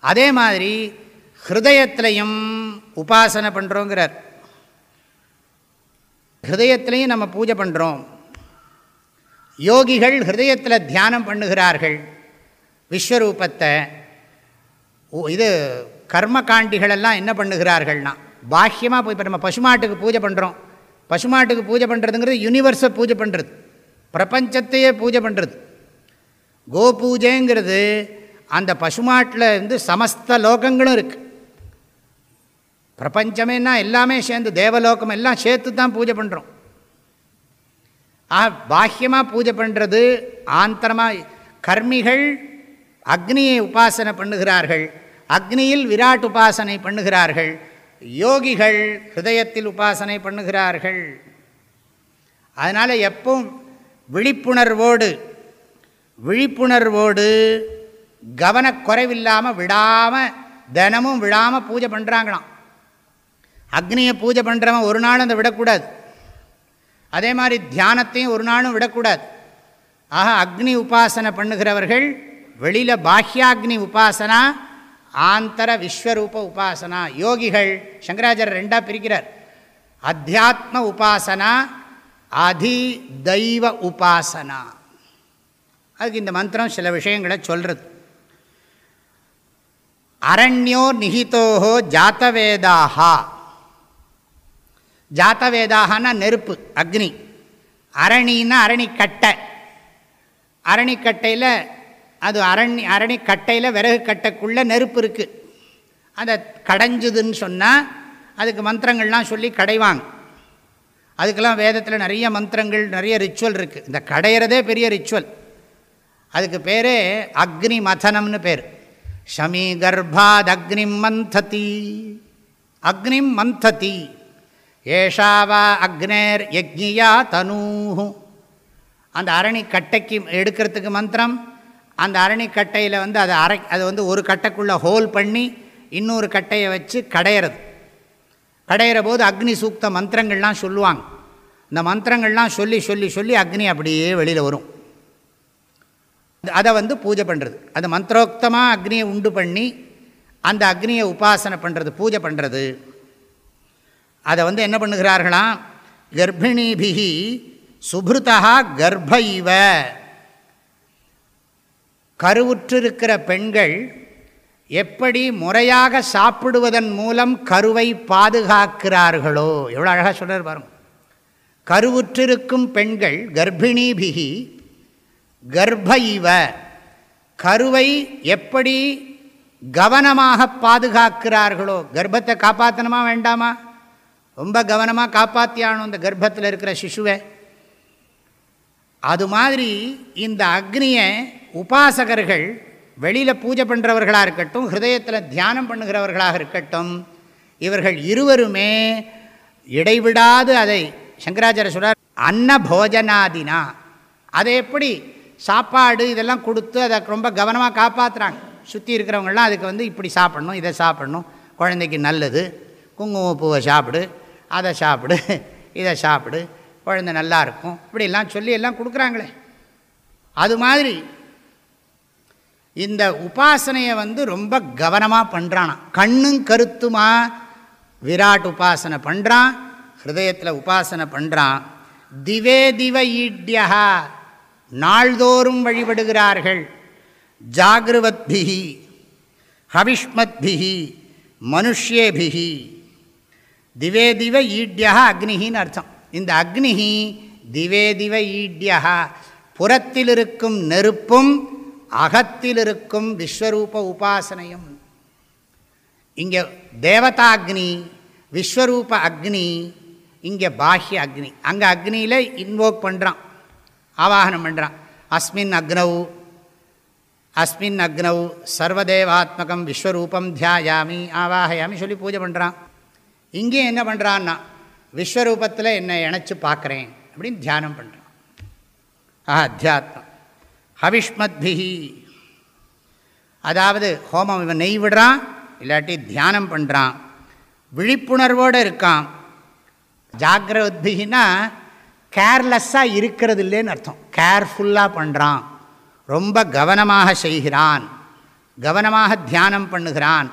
S1: அதே மாதிரி ஹிருதயத்திலையும் உபாசனை பண்ணுறோங்கிறார் ஹிருதயத்திலையும் நம்ம பூஜை பண்ணுறோம் யோகிகள் ஹிருதயத்தில் தியானம் பண்ணுகிறார்கள். விஸ்வரூபத்தை இது கர்மகாண்டிகளெல்லாம் என்ன பண்ணுகிறார்கள்னா பாஹ்யமாக போய் இப்போ நம்ம பசுமாட்டுக்கு பூஜை பண்ணுறோம் பசுமாட்டுக்கு பூஜை பண்ணுறதுங்கிறது யூனிவர்ஸை பூஜை பண்ணுறது பிரபஞ்சத்தையே பூஜை பண்ணுறது கோ பூஜைங்கிறது அந்த பசுமாட்டில் இருந்து சமஸ்த லோகங்களும் இருக்குது பிரபஞ்சமேனா எல்லாமே சேர்ந்து தேவலோகம் எல்லாம் சேர்த்து தான் பூஜை பண்ணுறோம் ஆ பாஹ்யமாக பூஜை பண்ணுறது ஆந்தரமாக கர்மிகள் அக்னியை உபாசனை பண்ணுகிறார்கள் அக்னியில் விராட் உபாசனை பண்ணுகிறார்கள் யோகிகள் ஹிருதயத்தில் உபாசனை பண்ணுகிறார்கள். அதனால் எப்பவும் விழிப்புணர்வோடு விழிப்புணர்வோடு கவனக்குறைவில்லாமல் விடாமல் தினமும் விடாமல் பூஜை பண்ணுறாங்களாம் அக்னியை பூஜை பண்ணுறவன் ஒரு நாளும் அதை விடக்கூடாது. அதே மாதிரி தியானத்தையும் ஒரு நாளும் விடக்கூடாது. ஆக அக்னி உபாசனை பண்ணுகிறவர்கள் வெளியில் பாஹ்யாக்னி உபாசனா ஆந்தர விஸ்வரூப உபாசனா யோகிகள் சங்கராச்சாரர் ரெண்டாக பிரிக்கிறார். அத்தியாத்ம உபாசனா அதி தெய்வ உபாசனா. அதுக்கு இந்த மந்திரம் சில விஷயங்களை சொல்கிறது அரண்யோ நிகிதோஹோ ஜாத்தவேதாகா ஜாத்தவேதாகனா நெருப்பு அக்னி. அரணின்னா அரணிக்கட்டை. அரணிக்கட்டையில் அது அரணி அரணிக்கட்டையில் விறகு கட்டைக்குள்ளே நெருப்பு இருக்குது அதை கடைஞ்சுதுன்னு சொன்னால் அதுக்கு மந்திரங்கள்லாம் சொல்லி கடைவாங்க. அதுக்கெல்லாம் வேதத்தில் நிறைய மந்திரங்கள் நிறைய ரிச்சுவல் இருக்குது இந்த கடையிறதே பெரிய ரிச்சுவல் அதுக்கு பேர் அக்னி மதனம்னு பேர். ஷமி கர்ப்பாத் அக்னிம் மந்ததி. அக்னிம் மந்ததி. ஏஷாவா அக்னேர் யக்ஞியா தனூஹு. அந்த அரணி கட்டைக்கு எடுக்கிறதுக்கு மந்திரம் அந்த அரணிக்கட்டையில் வந்து அதை அரை அதை வந்து ஒரு கட்டைக்குள்ளே ஹோல் பண்ணி இன்னொரு கட்டையை வச்சு கடையிறது. கடையிற போது அக்னி சூக்த மந்திரங்கள்லாம் சொல்லுவாங்க. இந்த மந்திரங்கள்லாம் சொல்லி சொல்லி சொல்லி அக்னி அப்படியே வெளியில் வரும். அதை வந்து பூஜை பண்ணுறது அது மந்திரோக்தமாக அக்னியை உண்டு பண்ணி அந்த அக்னியை உபாசனை பண்ணுறது பூஜை பண்ணுறது அதை வந்து என்ன பண்ணுகிறார்களாம் கர்ப்பிணிபிகி சுபிருதா கர்ப்ப இவ கருவுற்றிருக்கிற பெண்கள் எப்படி முறையாக சாப்பிடுவதன் மூலம் கருவை பாதுகாக்கிறார்களோ? எவ்வளோ அழகாக சொல்கிறார் பாருங்க. கருவுற்றிருக்கும் பெண்கள் கர்ப்பிணிபிகி கர்ப்ப இவ கருவை எப்படி கவனமாக பாதுகாக்கிறார்களோ? கர்ப்பத்தை காப்பாற்றணுமா வேண்டாமா? ரொம்ப கவனமாக காப்பாற்றியானோ இந்த கர்ப்பத்தில் இருக்கிற சிசுவை. அது மாதிரி இந்த அக்னியை உபாசகர்கள் வெளியில் பூஜை பண்ணுறவர்களாக இருக்கட்டும் ஹிருதயத்தில் தியானம் பண்ணுகிறவர்களாக இருக்கட்டும் இவர்கள் இருவருமே இடைவிடாது அதை. சங்கராச்சாரிய சொல்கிறார் அன்ன போஜனாதினா அதை எப்படி சாப்பாடு இதெல்லாம் கொடுத்து அதை ரொம்ப கவனமாக காப்பாற்றுறாங்க சுற்றி இருக்கிறவங்களாம் அதுக்கு வந்து இப்படி சாப்பிட்ணும் இதை சாப்பிட்ணும் குழந்தைக்கு நல்லது குங்குமப்பூவை சாப்பிடு அதை சாப்பிடு இதை சாப்பிடு குழந்தை நல்லாயிருக்கும் இப்படிலாம் சொல்லி எல்லாம் கொடுக்குறாங்களே. அது மாதிரி இந்த உபாசனையை வந்து ரொம்ப கவனமாக பண்ணுறானா கண்ணும் கருத்துமா விராட் உபாசனை பண்ணுறான் ஹிருதயத்தில் உபாசனை பண்ணுறான் திவே திவ ஈட்யா நாள்தோறும் வழிபடுகிறார்கள். ஜாகிருவத்பிகி ஹவிஷ்மத்பிகி மனுஷ்யேபிகி திவே திவ ஈட்யா அக்னிகின்னு அர்த்தம். இந்த அக்னிஹி திவே திவ ஈட்யா புறத்தில் இருக்கும் நெருப்பும் அகத்தில் இருக்கும் விஸ்வரூப உபாசனையும். இங்கே தேவதாக்னி விஸ்வரூப அக்னி இங்கே பாஹ்ய அக்னி. அங்கே அக்னியில் இன்வோக் பண்ணுறான் ஆவாகனம் பண்ணுறான் அஸ்மின் அக்னவு அஸ்மின் அக்னவு சர்வதேவாத்மகம் விஸ்வரூபம் தியாயாமி ஆவாகயாமி சொல்லி பூஜை பண்ணுறான் இங்கே என்ன பண்ணுறான்னா விஸ்வரூபத்தில் என்னை இணைச்சி பார்க்குறேன் அப்படின்னு தியானம் பண்ணுறான் ஆ அத்தியாத்மம். ஹவிஷ்மத்பிஹி. அதாவது ஹோமம் இவன் நெய் விடுறான் இல்லாட்டி தியானம் பண்ணுறான் விழிப்புணர்வோடு இருக்கான். ஜாகிரத்பிகின்னா கேர்லெஸ்ஸாக இருக்கிறது இல்லைன்னு அர்த்தம். கேர்ஃபுல்லாக பண்ணுறான் ரொம்ப கவனமாக செய்கிறான். கவனமாக தியானம் பண்ணுகிறான்.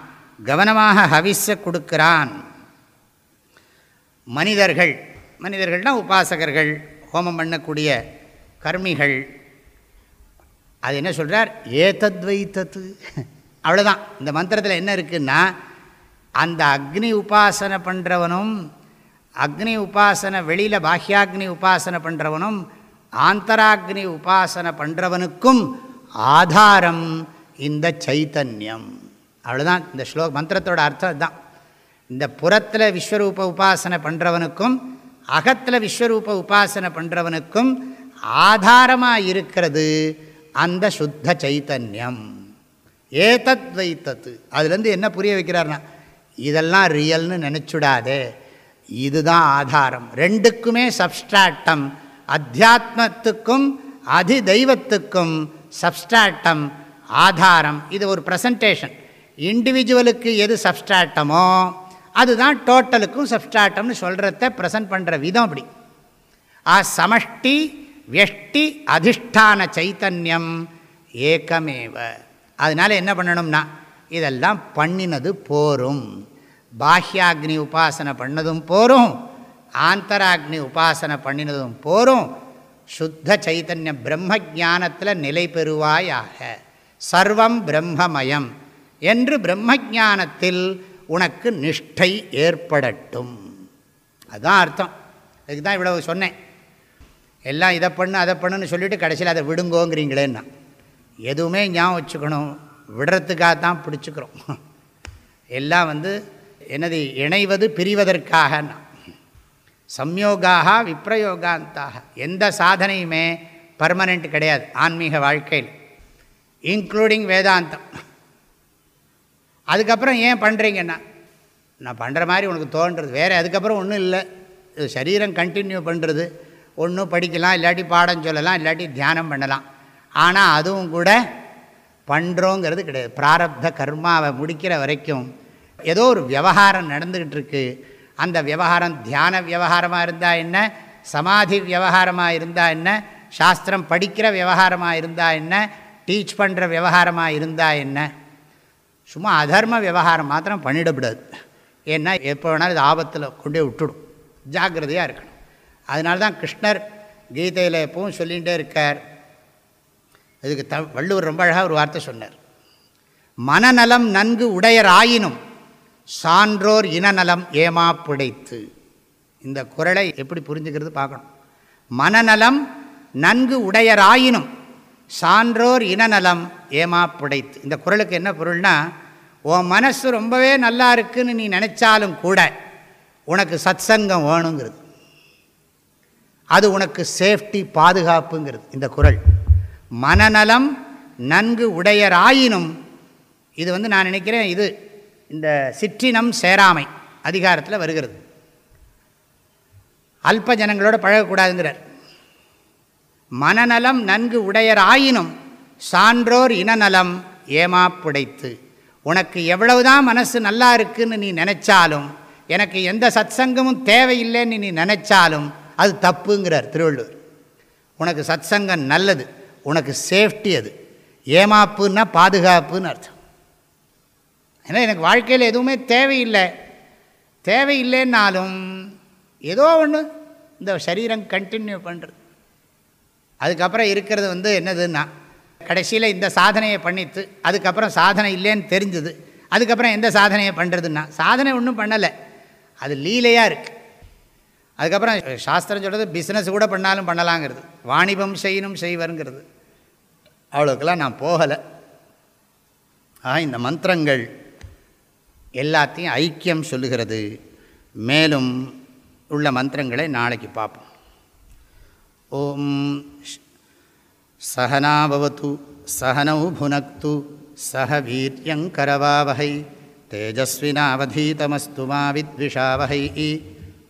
S1: கவனமாக ஹவிஸை கொடுக்கிறான். மனிதர்கள் மனிதர்கள்னால் உபாசகர்கள் ஹோமம் பண்ணக்கூடிய கர்மிகள் அது என்ன சொல்கிறார் ஏதத் வைத்தது அவ்வளோதான் இந்த மந்திரத்தில் என்ன இருக்குன்னா அந்த அக்னி உபாசனை பண்ணுறவனும் அக்னி உபாசனை வெளியில் பாஹ்யாக்னி உபாசனை பண்ணுறவனும் ஆந்தராக்னி உபாசனை பண்ணுறவனுக்கும் ஆதாரம் இந்த சைத்தன்யம். அவ்வளோதான் இந்த ஸ்லோ மந்திரத்தோட அர்த்தம் அதுதான் இந்த புறத்தில் விஸ்வரூப உபாசனை பண்ணுறவனுக்கும் அகத்தில் விஸ்வரூப உபாசனை பண்ணுறவனுக்கும் ஆதாரமாக இருக்கிறது. அந்த சுத்த சைத்தன்யம். ஏதத் வைத்தத்து. அதுலேருந்து என்ன புரிய வைக்கிறார்னா இதெல்லாம் ரியல்னு நினச்சுடாதே. இதுதான் ஆதாரம். ரெண்டுக்குமே சப்ஸ்டாட்டம் அத்தியாத்மத்துக்கும் அதி தெய்வத்துக்கும் சப்ஸ்ட்ராக்டம் ஆதாரம். இது ஒரு ப்ரெசன்டேஷன். இண்டிவிஜுவலுக்கு எது சப்ஸ்ட்ராட்டமோ அதுதான் டோட்டலுக்கும் சப்ஸ்ட்ராட்டம்னு சொல்கிறத ப்ரெசன்ட் பண்ணுற விதம் அப்படி. ஆ சமஷ்டி வெஷ்டி அதிஷ்டான சைத்தன்யம் ஏக்கமேவ. அதனால் என்ன பண்ணணும்னா இதெல்லாம் பண்ணினது போரும். பாஹ்யாக்னி உபாசனை பண்ணதும் போரும். ஆந்தராக்னி உபாசனை பண்ணினதும் போரும். சுத்த சைத்தன்ய பிரம்ம ஜானத்தில் நிலை பெறுவாயாக. சர்வம் பிரம்மமயம் என்று பிரம்ம ஜானத்தில் உனக்கு நிஷ்டை ஏற்படட்டும். அதுதான் அர்த்தம். அதுக்கு தான் இவ்வளவு சொன்னேன். எல்லாம் இதை பண்ணு அதை பண்ணுன்னு சொல்லிவிட்டு கடைசியில் அதை விடுங்கோங்கிறீங்களேன்னா. எதுவுமே ஞாபகம் வச்சுக்கணும். விடுறதுக்காக தான் பிடிச்சிக்கிறோம். எல்லாம் வந்து என்னது இணைவது பிரிவதற்காக சம்யோகாக விப்ரயோகாந்தாக. எந்த சாதனையுமே பர்மனெண்ட் கிடையாது ஆன்மீக வாழ்க்கையில். இன்க்ளூடிங் வேதாந்தம். அதுக்கப்புறம் ஏன் பண்ணுறீங்கன்னா நான் பண்ணுற மாதிரி உனக்கு தோன்றுறது. வேறு அதுக்கப்புறம் ஒன்றும் இல்லை. சரீரம் கண்டினியூ பண்ணுறது ஒன்றும் படிக்கலாம் இல்லாட்டி பாடம் சொல்லலாம் இல்லாட்டி தியானம் பண்ணலாம். ஆனால் அதுவும் கூட பண்ணுறோங்கிறது கிடையாது. பிராரப்த கர்மாவை முடிக்கிற வரைக்கும் ஏதோ ஒரு விவகாரம் நடந்துக்கிட்டு இருக்கு அந்த விவகாரம் தியான விவகாரமாக இருந்தால் என்ன? சமாதி விவகாரமாக இருந்தால் என்ன? சாஸ்திரம் படிக்கிற விவகாரமாக இருந்தால் என்ன? டீச் பண்ணுற விவகாரமாக இருந்தால் என்ன? சும்மா அதர்ம விவகாரம் மாத்திரம் பண்ணிடக்கூடாது. ஏன்னா எப்போ வேணாலும் இது ஆபத்தில் கொண்டே விட்டுடும். ஜாக்கிரதையாக இருக்கணும். அதனால தான் கிருஷ்ணர் கீதையில் எப்பவும் சொல்லிகிட்டே இருக்கார். அதுக்கு த வள்ளுவர் ரொம்ப அழகாக ஒரு வார்த்தை சொன்னார். மனநலம் நன்கு உடையராயினும் சான்றோர் இனநலம் ஏமா பிடைத்து இந்த குரலை எப்படி புரிஞ்சுக்கிறது பார்க்கணும். மனநலம் நன்கு உடையராயினும் சான்றோர் இனநலம் ஏமா பிடைத்து இந்த குரலுக்கு என்ன பொருள்னா உன் மனசு ரொம்பவே நல்லா இருக்குன்னு நீ நினச்சாலும் கூட உனக்கு சத் சங்கம் வேணுங்கிறது. அது உனக்கு சேஃப்டி பாதுகாப்புங்கிறது. இந்த குரல். மனநலம் நன்கு உடையராயினும் இது வந்து நான் நினைக்கிறேன் இது இந்த சிற்றினம் சேராமை அதிகாரத்தில் வருகிறது. அல்ப ஜனங்களோடு பழகக்கூடாதுங்கிறார். மனநலம் நன்கு உடையராயினும் சான்றோர் இனநலம் ஏமாப்புடைத்து உனக்கு எவ்வளவுதான் மனசு நல்லா இருக்குன்னு நீ நினச்சாலும் எனக்கு எந்த சத்சங்கமும் தேவையில்லைன்னு நீ நினச்சாலும் அது தப்புங்கிறார் திருவள்ளுவர். உனக்கு சத்சங்கம் நல்லது உனக்கு சேஃப்டி அது. ஏமாப்புன்னா பாதுகாப்புன்னு அர்த்தம். ஏன்னா எனக்கு வாழ்க்கையில் எதுவுமே தேவையில்லை. தேவையில்லைன்னாலும் ஏதோ ஒன்று இந்த சரீரம் கண்டினியூ பண்ணுறது அதுக்கப்புறம் இருக்கிறது வந்து என்னதுன்னா கடைசியில் இந்த சாதனையை பண்ணித்து அதுக்கப்புறம் சாதனை இல்லைன்னு தெரிஞ்சுது. அதுக்கப்புறம் எந்த சாதனையை பண்ணுறதுன்னா சாதனை ஒன்றும் பண்ணலை. அது லீலையாக இருக்குது அதுக்கப்புறம் சாஸ்திரம் சொல்கிறது பிஸ்னஸ் கூட பண்ணாலும் பண்ணலாங்கிறது. வாணிபம் செய்யணும் செய்வருங்கிறது. அவ்வளோக்கெல்லாம் நான் போகலை. ஆ இந்த மந்திரங்கள் எல்லாத்தையும் ஐக்கியம் சொல்லுகிறது. மேலும் உள்ள மந்திரங்களை நாளைக்கு பார்ப்போம். ஓம் சகனாபவத்து சகனௌ புனக்து சக வீரியங்கரவாவகை தேஜஸ்வினாவதீதமஸ்து மா வித்விஷாவகை